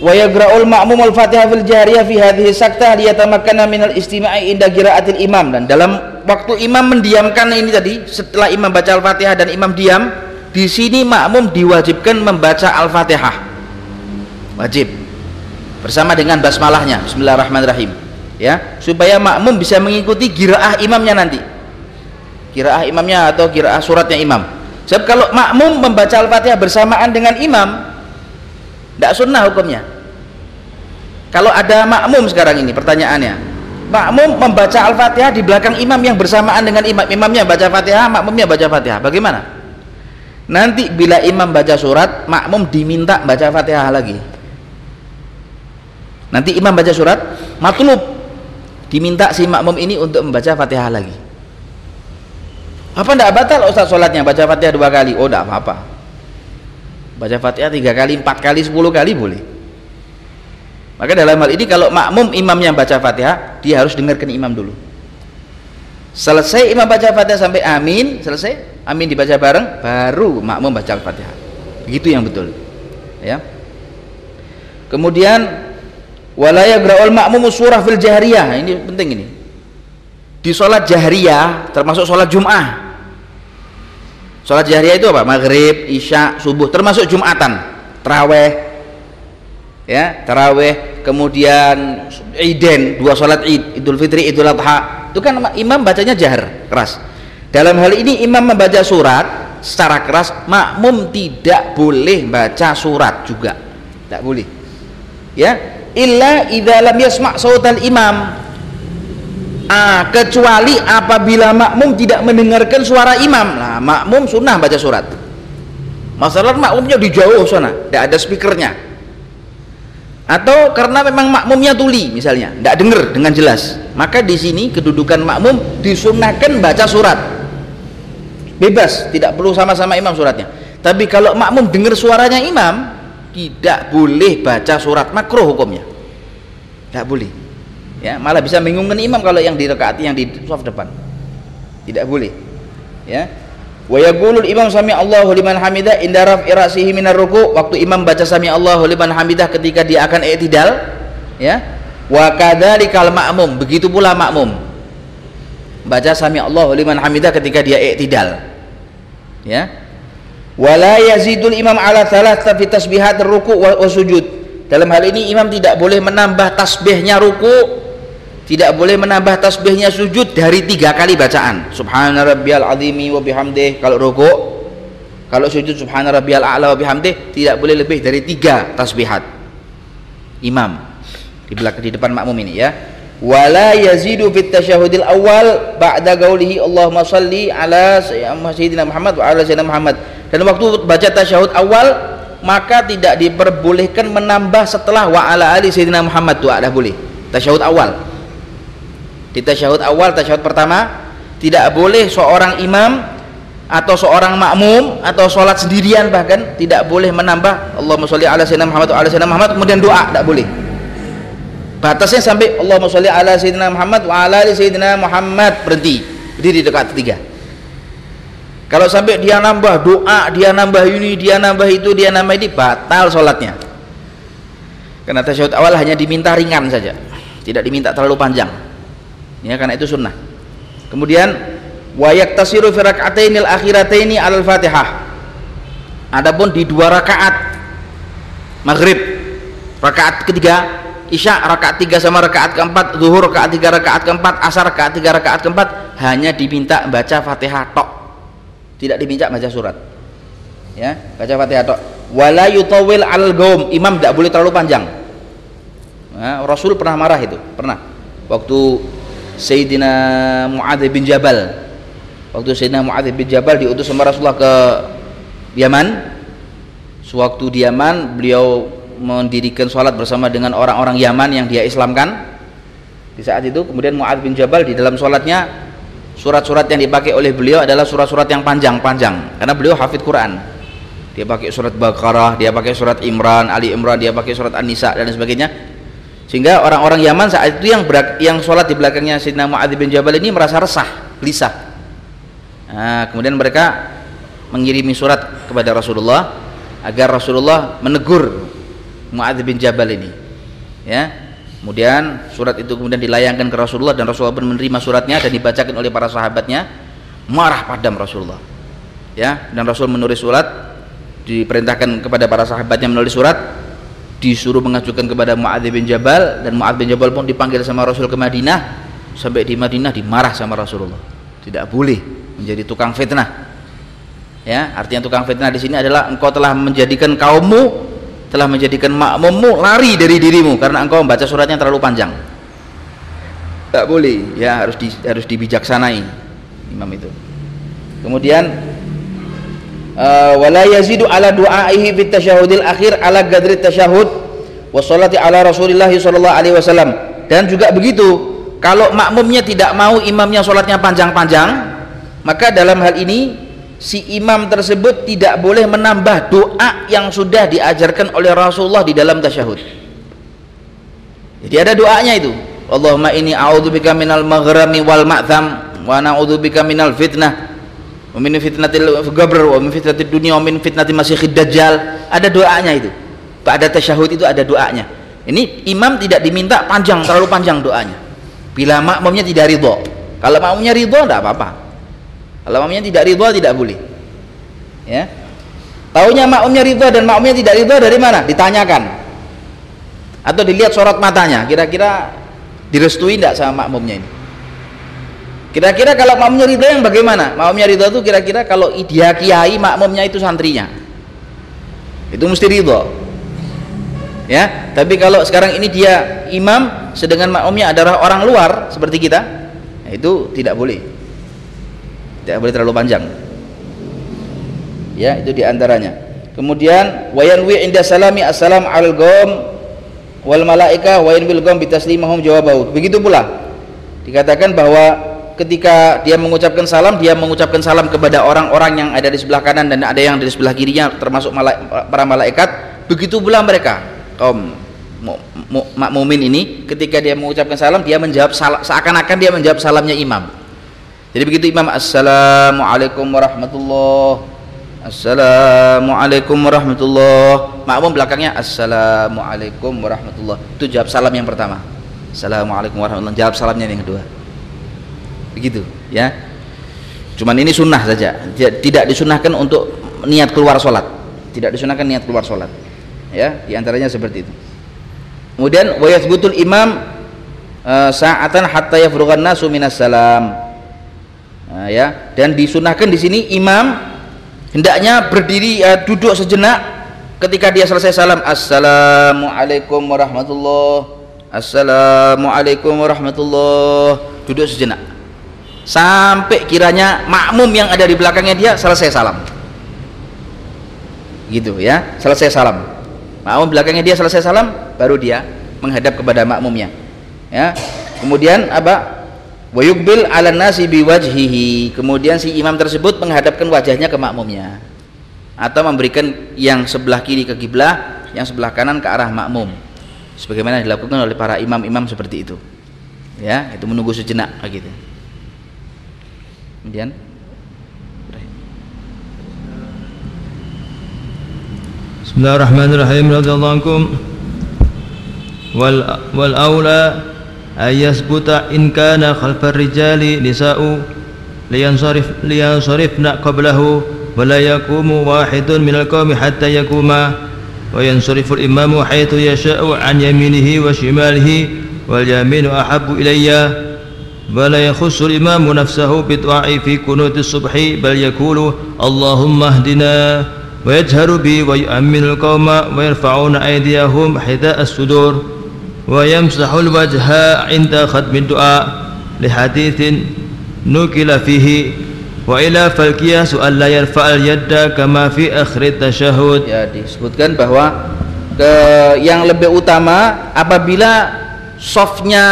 wa yagra'ul ma'mum al-fatihah fil jahriyah fi hadhihi saktah liyatamakkana minal istima'i inda qiraatil imam. Dan dalam waktu imam mendiamkan ini tadi setelah imam baca al-fatihah dan imam diam di sini makmum diwajibkan membaca al-fatihah. Wajib. Bersama dengan basmalahnya. Bismillahirrahmanirrahim. Ya. Supaya makmum bisa mengikuti kiraah imamnya nanti kiraah imamnya atau kiraah suratnya imam. Sebab kalau makmum membaca al-fatihah bersamaan dengan imam tidak sunnah hukumnya. Kalau ada makmum sekarang ini pertanyaannya. Makmum membaca al-fatihah di belakang imam yang bersamaan dengan imam. Imamnya baca fatihah makmumnya baca fatihah. Bagaimana? Nanti bila imam baca surat makmum diminta baca fatihah lagi. Nanti imam baca surat matlub. Diminta si makmum ini untuk membaca fatihah lagi apa tidak batal Ustaz sholatnya? Baca fatihah dua kali? Oh tidak apa-apa. Baca fatihah tiga kali empat kali sepuluh kali boleh. Maka dalam hal ini kalau makmum imam yang baca fatihah dia harus dengarkan imam dulu. Selesai imam baca fatihah sampai amin selesai amin dibaca bareng baru makmum baca fatihah begitu yang betul. Ya. Kemudian wala yagra'ul ma'mum surah fil jahriyah. Ini penting ini di sholat jahriyah termasuk sholat jum'ah. Sholat jahriyah itu apa? maghrib, isya, subuh termasuk jumatan. Terawih ya terawih kemudian iden dua sholat id idul fitri idul adha. Itu kan imam bacanya jahar keras. Dalam hal ini imam membaca surat secara keras makmum tidak boleh baca surat juga. Tidak boleh. Ya illa idza lam yasma' sautal imam ah, kecuali apabila makmum tidak mendengarkan suara imam. Nah makmum sunnah baca surat. Masalah makmumnya di jauh sana tidak ada speakernya. Atau karena memang makmumnya tuli misalnya tidak dengar dengan jelas. Maka di sini kedudukan makmum disunahkan baca surat. Bebas tidak perlu sama-sama imam suratnya. Tapi kalau makmum dengar suaranya imam tidak boleh baca surat makruh hukumnya. Tidak boleh ya malah bisa bingungkan imam kalau yang direkaati yang di saf depan. Tidak boleh. Ya. Wa yaqulul imam sami Allahu liman hamidah inda raf'i ra'sihi minar ruku. Waktu imam baca sami Allahu liman hamidah ketika dia akan i'tidal ya. Wa kadzalikal ma'mum begitu pula makmum. Baca sami Allahu liman hamidah ketika dia i'tidal. Ya. Wala yazidul imam ala thalath fi tasbihat ruku wa, sujud. Dalam hal ini imam tidak boleh menambah tasbihnya ruku tidak boleh menambah tasbihnya sujud dari tiga kali bacaan. Subhana rabbiyal azimi wa bihamdih. Kalau ruku kalau sujud subhana rabbiyal a'la wa bihamdih tidak boleh lebih dari tiga tasbihat. Imam di belakang di depan makmum ini ya. Wala yazidu fit tasyahudil awal ba'da gaulihi Allahumma salli ala sayyidina Muhammad wa ala sayyidina Muhammad. Dan waktu baca tasyahud awal maka tidak diperbolehkan menambah setelah wa ala ali sayyidina Muhammad. Tu ada boleh. Tasyahud awal di tasyahud awal tasyahud pertama tidak boleh seorang imam atau seorang makmum atau sholat sendirian bahkan tidak boleh menambah Allahumma sholli ala sayyidina Muhammad wa ala sayyidina Muhammad kemudian doa tidak boleh. Batasnya sampai Allahumma sholli ala sayyidina Muhammad wa ala sayyidina Muhammad berhenti. Berdiri dekat ketiga. Kalau sampai dia nambah doa dia nambah ini dia nambah itu dia nambah ini batal sholatnya. Karena tasyahud awal hanya diminta ringan saja. Tidak diminta terlalu panjang ya karena itu sunnah. Kemudian wayak tasiru fi rak'atainil akhirataini alal fatihah. Adapun di dua rakaat maghrib rakaat ketiga isya rakaat tiga sama rakaat keempat zuhur rakaat tiga rakaat keempat asar rakaat tiga rakaat keempat hanya diminta baca fatihah tok. Tidak diminta baca surat. Ya baca fatihah tok. Wala yutawil al gaum. Imam tidak boleh terlalu panjang. Nah, Rasul pernah marah itu pernah. Waktu Sayyidina Mu'adz bin Jabal. Waktu Sayyidina Mu'adz bin Jabal diutus sama Rasulullah ke Yaman. Sewaktu di Yaman beliau mendirikan sholat bersama dengan orang-orang Yaman yang dia Islamkan. Di saat itu kemudian Mu'adz bin Jabal di dalam sholatnya surat-surat yang dipakai oleh beliau adalah surat-surat yang panjang-panjang. Karena beliau hafid Quran. Dia pakai surat Baqarah dia pakai surat Imran Ali Imran dia pakai surat An-Nisa dan sebagainya sehingga orang-orang Yaman saat itu yang berak, yang sholat di belakangnya Sayyidina Mu'adz bin Jabal ini merasa resah gelisah nah, kemudian mereka mengirimi surat kepada Rasulullah agar Rasulullah menegur Mu'adz bin Jabal ini ya Kemudian surat itu kemudian dilayangkan ke Rasulullah dan Rasulullah pun menerima suratnya dan dibacakan oleh para sahabatnya. Marah padam Rasulullah. Ya, dan Rasul menulis surat diperintahkan kepada para sahabatnya menulis surat disuruh mengajukan kepada Muadz bin Jabal dan Muadz bin Jabal pun dipanggil sama Rasul ke Madinah. Sampai di Madinah dimarah sama Rasulullah. Tidak boleh menjadi tukang fitnah. Ya artinya tukang fitnah di sini adalah engkau telah menjadikan kaummu telah menjadikan makmummu lari dari dirimu karena engkau membaca suratnya terlalu panjang. Tak boleh. Ya harus di, harus dibijaksanai imam itu. Kemudian wala yazidu ala du'aihi fit tasyahudil akhir ala gadri tasyahud wa salati ala rasulillah sallallahu alaihi wasallam. Dan juga begitu kalau makmumnya tidak mau imamnya sholatnya panjang-panjang maka dalam hal ini si imam tersebut tidak boleh menambah doa yang sudah diajarkan oleh Rasulullah di dalam tasyahud. Jadi ada doanya itu. Allahumma inni a'udzubika minal maghrami wal ma'tham wa na'udzubika minal fitnah wa min fitnatil gabr wa min fitnatid dunya wa min fitnati masiihid dajjal ada doanya itu pada tasyahud itu ada doanya ini imam tidak diminta panjang terlalu panjang doanya bila makmumnya tidak ridho kalau makmumnya ridho tidak apa-apa kalau makmumnya tidak ridho tidak boleh. Ya. Taunya makmumnya ridho dan makmumnya tidak ridho dari mana? Ditanyakan. Atau dilihat sorot matanya, kira-kira direstui tidak sama makmumnya ini? Kira-kira kalau makmumnya ridho yang bagaimana? Makmumnya ridho itu kira-kira kalau dia kiai makmumnya itu santrinya. Itu mesti ridho. Ya, tapi kalau sekarang ini dia imam sedangkan makmumnya adalah orang luar seperti kita, ya itu tidak boleh tidak boleh terlalu panjang ya itu di antaranya kemudian wayanwi inda salami assalam al gom wal malaika wa yanwil gom bitaslimahum jawabahu begitu pula dikatakan bahwa ketika dia mengucapkan salam dia mengucapkan salam kepada orang-orang yang ada di sebelah kanan dan ada yang di sebelah kirinya termasuk para malaikat. Begitu pula mereka kaum makmumin ini ketika dia mengucapkan salam dia menjawab seakan-akan dia menjawab salamnya imam. Jadi begitu Imam Assalamualaikum warahmatullah Assalamualaikum warahmatullah. Makmum belakangnya Assalamualaikum warahmatullah. Itu jawab salam yang pertama. Assalamualaikum warahmatullah. Jawab salamnya yang kedua Begitu ya. Cuman ini sunnah saja. Tidak disunahkan untuk niat keluar sholat Tidak disunahkan niat keluar sholat Ya. Di antaranya seperti itu. Kemudian Wayasbutul imam uh, Sa'atan hatta yafrugan nasu minas salam. Nah, ya. Dan disunahkan di sini imam hendaknya berdiri ya, duduk sejenak ketika dia selesai salam. Assalamualaikum warahmatullah. Assalamualaikum warahmatullah. Duduk sejenak sampai kiranya makmum yang ada di belakangnya dia selesai salam. Gitu ya. Selesai salam. Makmum belakangnya dia selesai salam baru dia menghadap kepada makmumnya. Ya. Kemudian apa? Wa yukbil ala nasi biwajhihi kemudian si imam tersebut menghadapkan wajahnya ke makmumnya. Atau memberikan yang sebelah kiri ke kiblah yang sebelah kanan ke arah makmum. Sebagaimana dilakukan oleh para imam-imam seperti itu. Ya itu menunggu sejenak begitu Kemudian? Bismillahirrahmanirrahim. Radhiyallahu ankum wal wal aula ay yasbuta in kana khalfar rijali nisa'u liyansarif liyansarifna qablahu wa la yaqumu wahidun minal qawmi hatta yakuma wa yansarifu imamu haythu yasha'u an yaminihi wa shimalihi wal yaminu ahabbu ilayya. ولا يخص الإمام نفسه بالدعاء في كنوت الصبح بل يقول اللهم اهدنا ويجهر به ويؤمن القوم ويرفعون أيديهم حذاء الصدور ويمسح الوجه عند ختم الدعاء لحديث نكل فيه وإلى فالقياس ألا يرفع اليد كما في آخر التشهد ya disebutkan bahwa ke yang lebih utama apabila softnya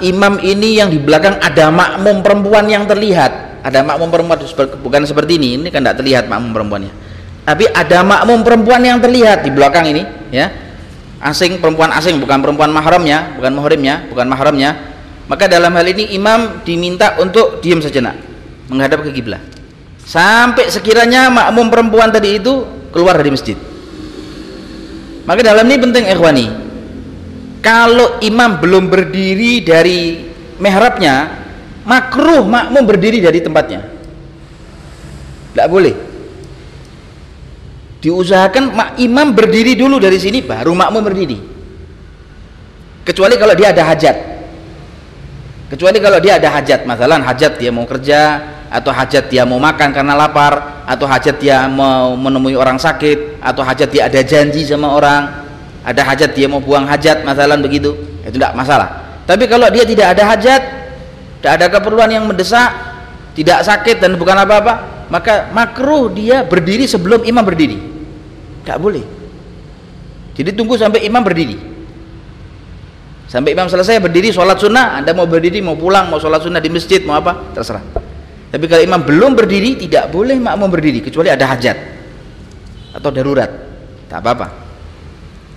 imam ini yang di belakang ada makmum perempuan yang terlihat. Ada makmum perempuan bukan seperti ini ini kan tidak terlihat makmum perempuannya. Tapi ada makmum perempuan yang terlihat di belakang ini ya. Asing perempuan asing bukan perempuan mahramnya bukan mahramnya bukan mahramnya. Maka dalam hal ini imam diminta untuk diam sejenak menghadap ke kiblat. Sampai sekiranya makmum perempuan tadi itu keluar dari masjid. Maka dalam ini penting ikhwani kalau imam belum berdiri dari mihrabnya makruh makmum berdiri dari tempatnya. Tidak boleh. Diusahakan imam berdiri dulu dari sini baru makmum berdiri. Kecuali kalau dia ada hajat. Kecuali kalau dia ada hajat masalah hajat dia mau kerja atau hajat dia mau makan karena lapar atau hajat dia mau menemui orang sakit atau hajat dia ada janji sama orang ada hajat dia mau buang hajat masalah begitu. Itu tidak masalah. Tapi kalau dia tidak ada hajat tidak ada keperluan yang mendesak tidak sakit dan bukan apa-apa maka makruh dia berdiri sebelum imam berdiri. Tidak boleh. Jadi tunggu sampai imam berdiri. Sampai imam selesai berdiri sholat sunnah anda mau berdiri mau pulang mau sholat sunnah di masjid mau apa? Terserah. Tapi kalau imam belum berdiri tidak boleh makmum berdiri kecuali ada hajat atau darurat. Tak apa-apa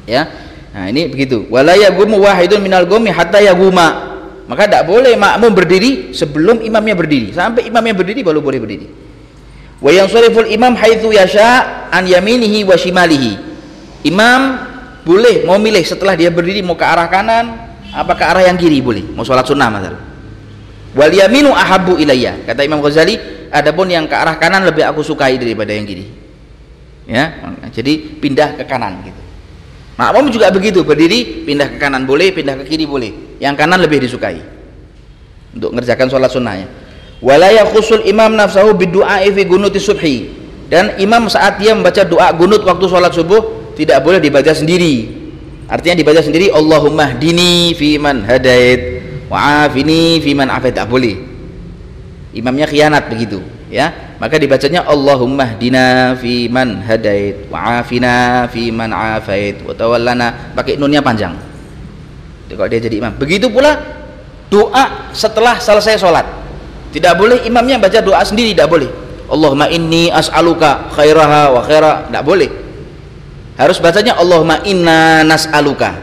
ya. Nah ini begitu. Wala yagumu wahidun minal gumi hatta yaguma. Maka tidak boleh makmum berdiri sebelum imamnya berdiri. Sampai imamnya berdiri baru boleh berdiri. Wa yansariful imam haitsu yasha an yaminihi wa shimalihi. Imam boleh mau milih setelah dia berdiri mau ke arah kanan apa ke arah yang kiri boleh. Mau sholat sunnah masalah. Wal yaminu ahabbu ilayya. Kata Imam Ghazali adapun yang ke arah kanan lebih aku sukai daripada yang kiri. Ya. Jadi pindah ke kanan gitu makmum juga begitu berdiri pindah ke kanan boleh pindah ke kiri boleh. Yang kanan lebih disukai untuk mengerjakan sholat sunnahnya wala yakhusul imam nafsahu bidu'a fi gunuti subhi. Dan imam saat dia membaca doa gunut waktu sholat subuh tidak boleh dibaca sendiri. Artinya dibaca sendiri Allahumma dini fi man hadait wa'afini fi man afait. Tak boleh. Imamnya khianat begitu ya maka dibacanya Allahumma dina fi man hadait wa'afina fi man afait wa tawallana. Pakai nunnya panjang. Kalau dia jadi imam. Begitu pula doa setelah selesai sholat. Tidak boleh imamnya baca doa sendiri tidak boleh. Allahumma inni as'aluka khairaha wa khaira. Tidak boleh. Harus bacanya Allahumma inna nas'aluka.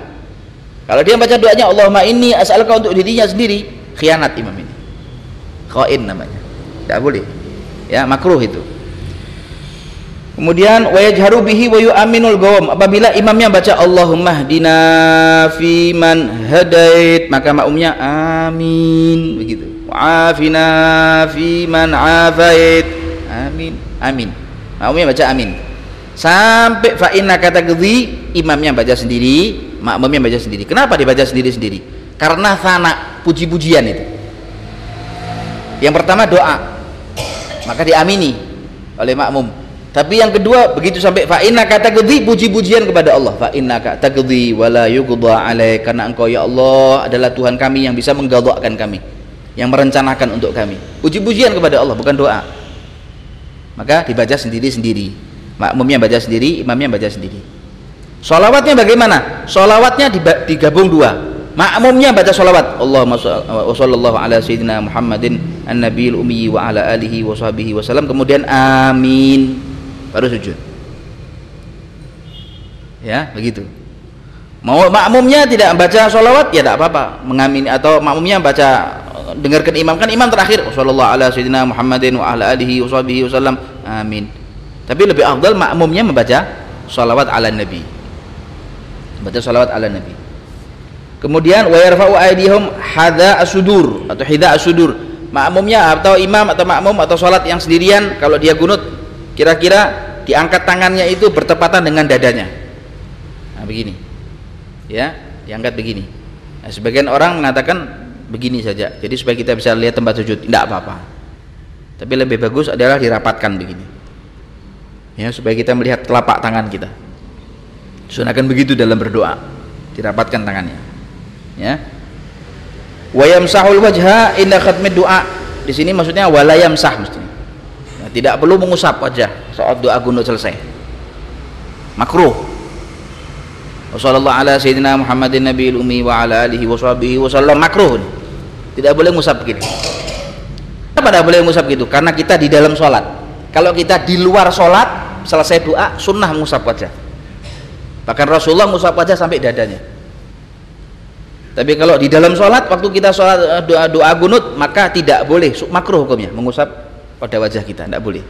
Kalau dia baca doanya Allahumma inni as'aluka untuk dirinya sendiri. Khianat imam ini. Khain namanya. Tidak boleh ya makruh itu. Kemudian wa yajharu bihi wa yu'minul gawam apabila imamnya baca Allahumma hdina fi man hadait. Maka makmumnya amin. Begitu. Wa'afina fi man afait. Amin. Amin. Makmumnya baca amin. Sampai fa inna kata gedi imamnya baca sendiri makmumnya baca sendiri. Kenapa dibaca sendiri-sendiri? Karena sana puji-pujian itu. Yang pertama doa maka diamini oleh makmum. Tapi yang kedua begitu sampai fa inna kata gedi puji-pujian kepada Allah. Fa inna kata gedi wala yuqda alaik. Karena engkau ya Allah adalah Tuhan kami yang bisa menggadakkan kami yang merencanakan untuk kami. Puji-pujian kepada Allah bukan doa. Maka dibaca sendiri-sendiri. Makmumnya baca sendiri imamnya baca sendiri. Sholawatnya bagaimana? Sholawatnya digabung dua makmumnya baca sholawat. Allahumma sallallahu ala sayyidina Muhammadin an-nabiyil ummi wa ala alihi wa sahbihi wasallam kemudian amin. Baru sujud. Ya begitu. Mau makmumnya tidak baca sholawat? Ya tidak apa-apa. Mengamini atau makmumnya baca dengarkan imam. Kan imam terakhir. Sallallahu ala sayyidina Muhammadin wa ala alihi wa sahbihi wasallam amin. Tapi lebih afdal makmumnya membaca salawat ala nabi. Baca salawat ala nabi kemudian wa yarfa'u aydihum hadha asudur atau hidha asudur makmumnya atau imam atau makmum atau salat yang sendirian kalau dia gunut kira-kira diangkat tangannya itu bertepatan dengan dadanya. Nah begini. Ya diangkat begini. Nah, sebagian orang mengatakan begini saja. Jadi supaya kita bisa lihat tempat sujud tidak apa-apa. Tapi lebih bagus adalah dirapatkan begini. Ya supaya kita melihat telapak tangan kita. Sunahkan begitu dalam berdoa. Dirapatkan tangannya ya. Wayam sahul wajha inda khatmid doa di sini maksudnya walayam sah mestinya ya, tidak perlu mengusap wajah saat doa gunung selesai. Makruh. Wassalamualaikum ala sayyidina Muhammadin nabiyil ummi wa ala alihi wa sahbihi wasallam makruh. Tidak boleh ngusap begini. Kenapa tidak boleh ngusap gitu? Karena kita di dalam sholat. Kalau kita di luar sholat selesai doa sunnah ngusap wajah. Bahkan Rasulullah ngusap wajah sampai dadanya tapi kalau di dalam sholat waktu kita sholat eh, doa doa gunut maka tidak boleh. Makruh hukumnya. Mengusap pada wajah kita. Tidak boleh.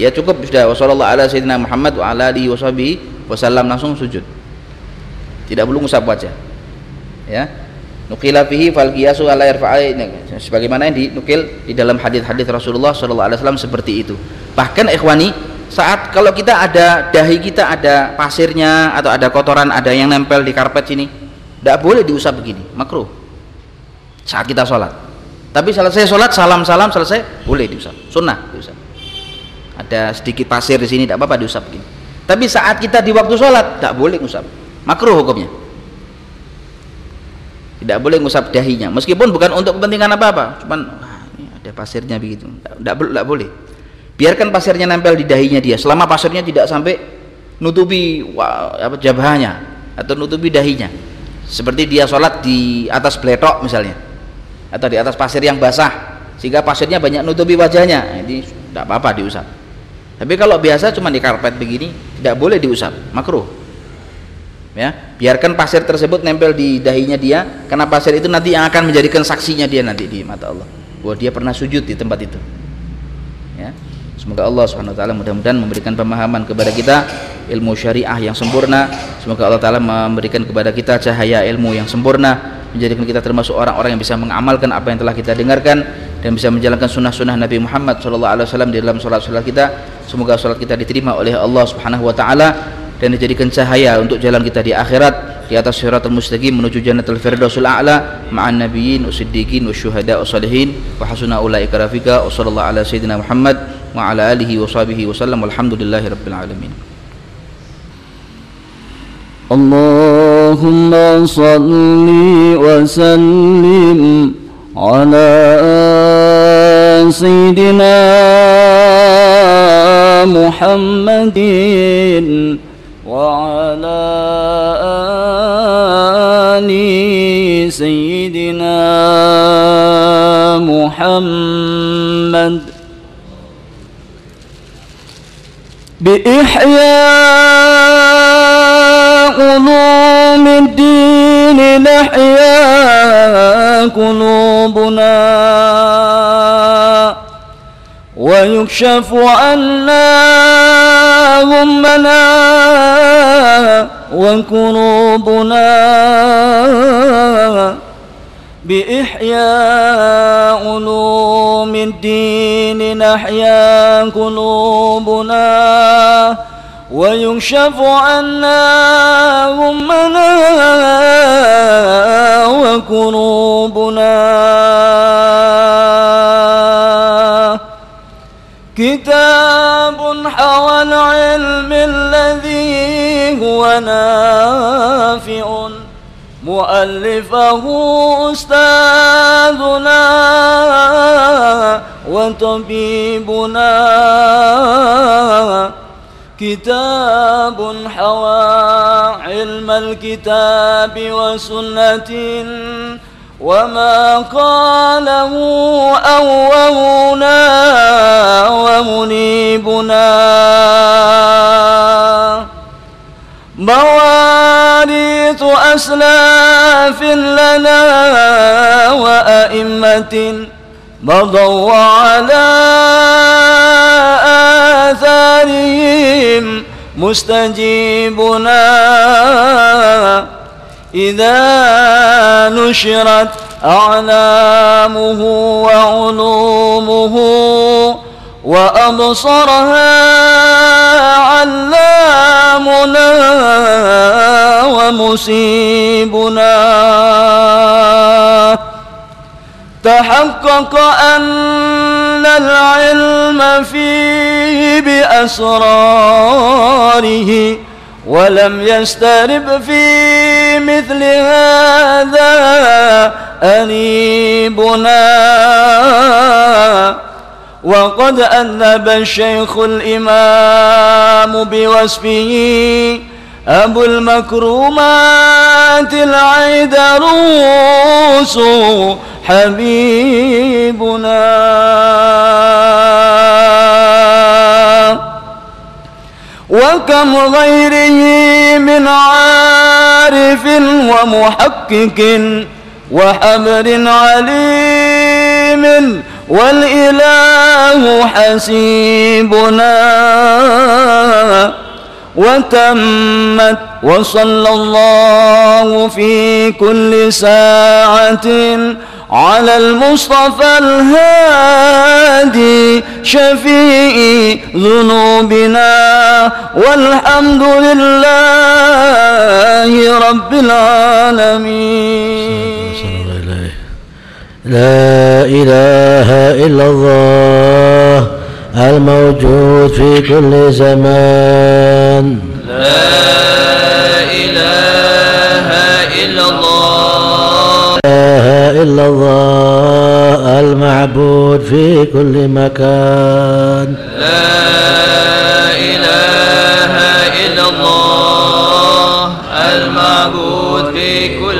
Ya cukup. Sudah. Wasallallahu ala sayyidina Muhammad wa ala alihi wasallam. Langsung sujud. Tidak perlu mengusap wajah. Ya. Nukila fihi fal qiyasu ala irfa'i sebagaimana yang dinukil di dalam hadis-hadis Rasulullah sallallahu alaihi wasallam seperti itu. Bahkan ikhwani saat kalau kita ada dahi kita ada pasirnya atau ada kotoran ada yang nempel di karpet sini tidak boleh diusap begini makruh. Saat kita sholat. Tapi selesai sholat salam-salam selesai boleh diusap. Sunnah diusap. Ada sedikit pasir di sini tidak apa-apa diusap begini. Tapi saat kita di waktu sholat tidak boleh ngusap. Makruh hukumnya. Tidak boleh ngusap dahinya. Meskipun bukan untuk kepentingan apa-apa cuman ini ada pasirnya begitu. Tidak, tidak boleh. Biarkan pasirnya nempel di dahinya dia. Selama pasirnya tidak sampai nutupi wah, apa jabahnya atau nutupi dahinya seperti dia sholat di atas beletok misalnya. Atau di atas pasir yang basah. Sehingga pasirnya banyak nutupi wajahnya. Nah, ini tidak apa-apa diusap. Tapi kalau biasa cuma di karpet begini tidak boleh diusap. Makruh. Ya biarkan pasir tersebut nempel di dahinya dia. Karena pasir itu nanti yang akan menjadikan saksinya dia nanti di mata Allah. Bahwa dia pernah sujud di tempat itu semoga Allah swt mudah-mudahan memberikan pemahaman kepada kita ilmu syariah yang sempurna. Semoga Allah Ta'ala memberikan kepada kita cahaya ilmu yang sempurna menjadikan kita termasuk orang-orang yang bisa mengamalkan apa yang telah kita dengarkan dan bisa menjalankan sunnah-sunnah Nabi Muhammad SAW di dalam sholat-sholat kita. Semoga sholat kita diterima oleh Allah Subhanahu Wa Ta'ala dan dijadikan cahaya untuk jalan kita di akhirat di atas siratul mustaqim menuju jannatul firdausul a'la ma'an nabiyyin usiddiqin wasyuhada salihin. Wa hasuna ulaika rafika wa sallallahu Muhammad وعلى آله وصحبه وسلم والحمد لله رب العالمين. اللهم صل وسلم على سيدنا محمد وعلى آل سيدنا محمد بإحياء علوم الدين نحيا قلوبنا. ويكشف عنا همنا وكروبنا بإحياء علوم الدين نحيا قلوبنا ويكشف عنا همنا وكروبنا. كتاب حوى العلم الذي هو نافع. مؤلفه أستاذنا وطبيبنا كتاب حوى علم الكتاب وسنة وما قاله أولنا ومنيبنا مواريث أسلاف لنا وأئمة مضوا على آثارهم مستجيبنا إذا نشرت أعلامه وعلومه وأبصرها علامنا ومسيبنا تحقق أن العلم فيه بأسراره ولم يسترب في مثل هذا أنيبنا. وقد أنب الشيخ الإمام بوصفه أبو المكرومات العيدروس حبيبنا. وكم غيره من عارف ومحقق وحبر عليم والإله حسيبنا وتمت وصلى الله في كل ساعة على المصطفى الهادي شفيع ذنوبنا والحمد لله رب العالمين. لا إله إلا الله الموجود في كل زمان. لا إله إلا الله. لا إله إلا الله المعبود في كل مكان. لا إله إلا الله المعبود في كل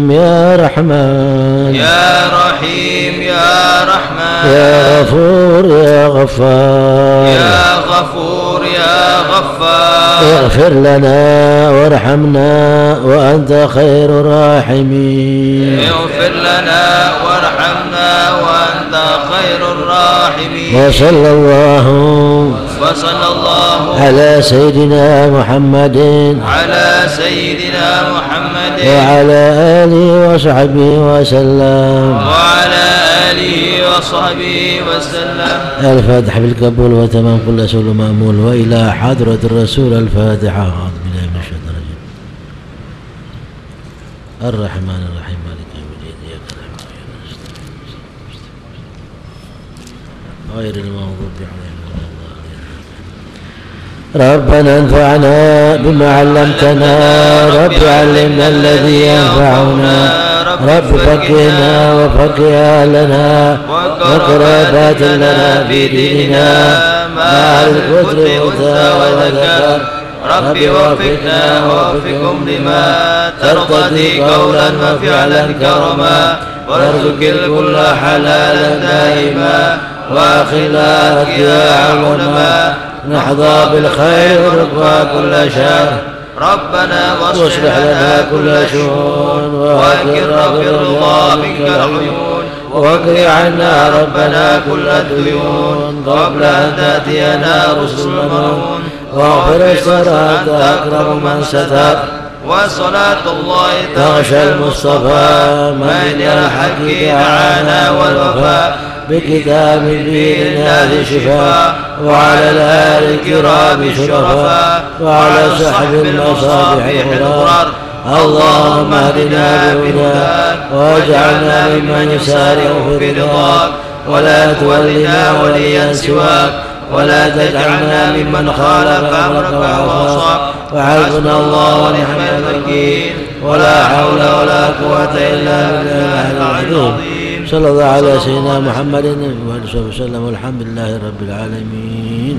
يا رحمن. يا رحيم يا رحمن. يا غفور يا غفار. يا غفور يا غفار. اغفر لنا وارحمنا وأنت خير الراحمين. اغفر لنا وارحمنا وأنت خير الراحمين. وصلى الله وصلى الله على سيدنا محمد. على سيدنا محمد. وعلى آله وصحبه وسلم. وعلى آله وصحبه وسلم. الفاتحة بالقبول وتمام كل سول مأمول. وإلى حضرة الرسول الفاتحة. أعوذ بالله من الشيطان الرجيم. الرحمن الرحيم. مالك يوم الدين. إياك نعبد وإياك نستعين. غير المغضوب عليهم ربنا انفعنا بما علمتنا. رب علمنا الذي ينفعنا. رب فقهنا وفقه أهلنا. وقرابات لنا في ديننا. مع الكفر والأنثى وذكر رب وفقنا ووفقهم لما ترتضي قولا وفعلا كرما. وارزق الكل حلالا دائما. واخلا يا علما نحظى بالخير ونقوى كل شر. ربنا واصلح لنا كل شؤون واكر بالرضا منك العيون. واقض عنا ربنا كل الديون. قبل أن تأتينا رسل المنون واغفر الصلاة أكرم من ستر. وصلاة الله تغشى المصطفى من الحق دعانا والوفاء. بكتاب به للناس شفاء. وعلى الآل الكرام شرفاء وعلى سحب المصابيح الغرار. اللهم اهدنا بهداك واجعلنا ممن يسارع في رضاك ولا تولنا وليا سواك. ولا تجعلنا ممن خالف أمرك وعصاك. وحسبنا الله ونعم الوكيل. ولا حول ولا قوة إلا بالله العظيم. صلى الله على سيدنا محمد اله وسلم والحمد لله رب العالمين.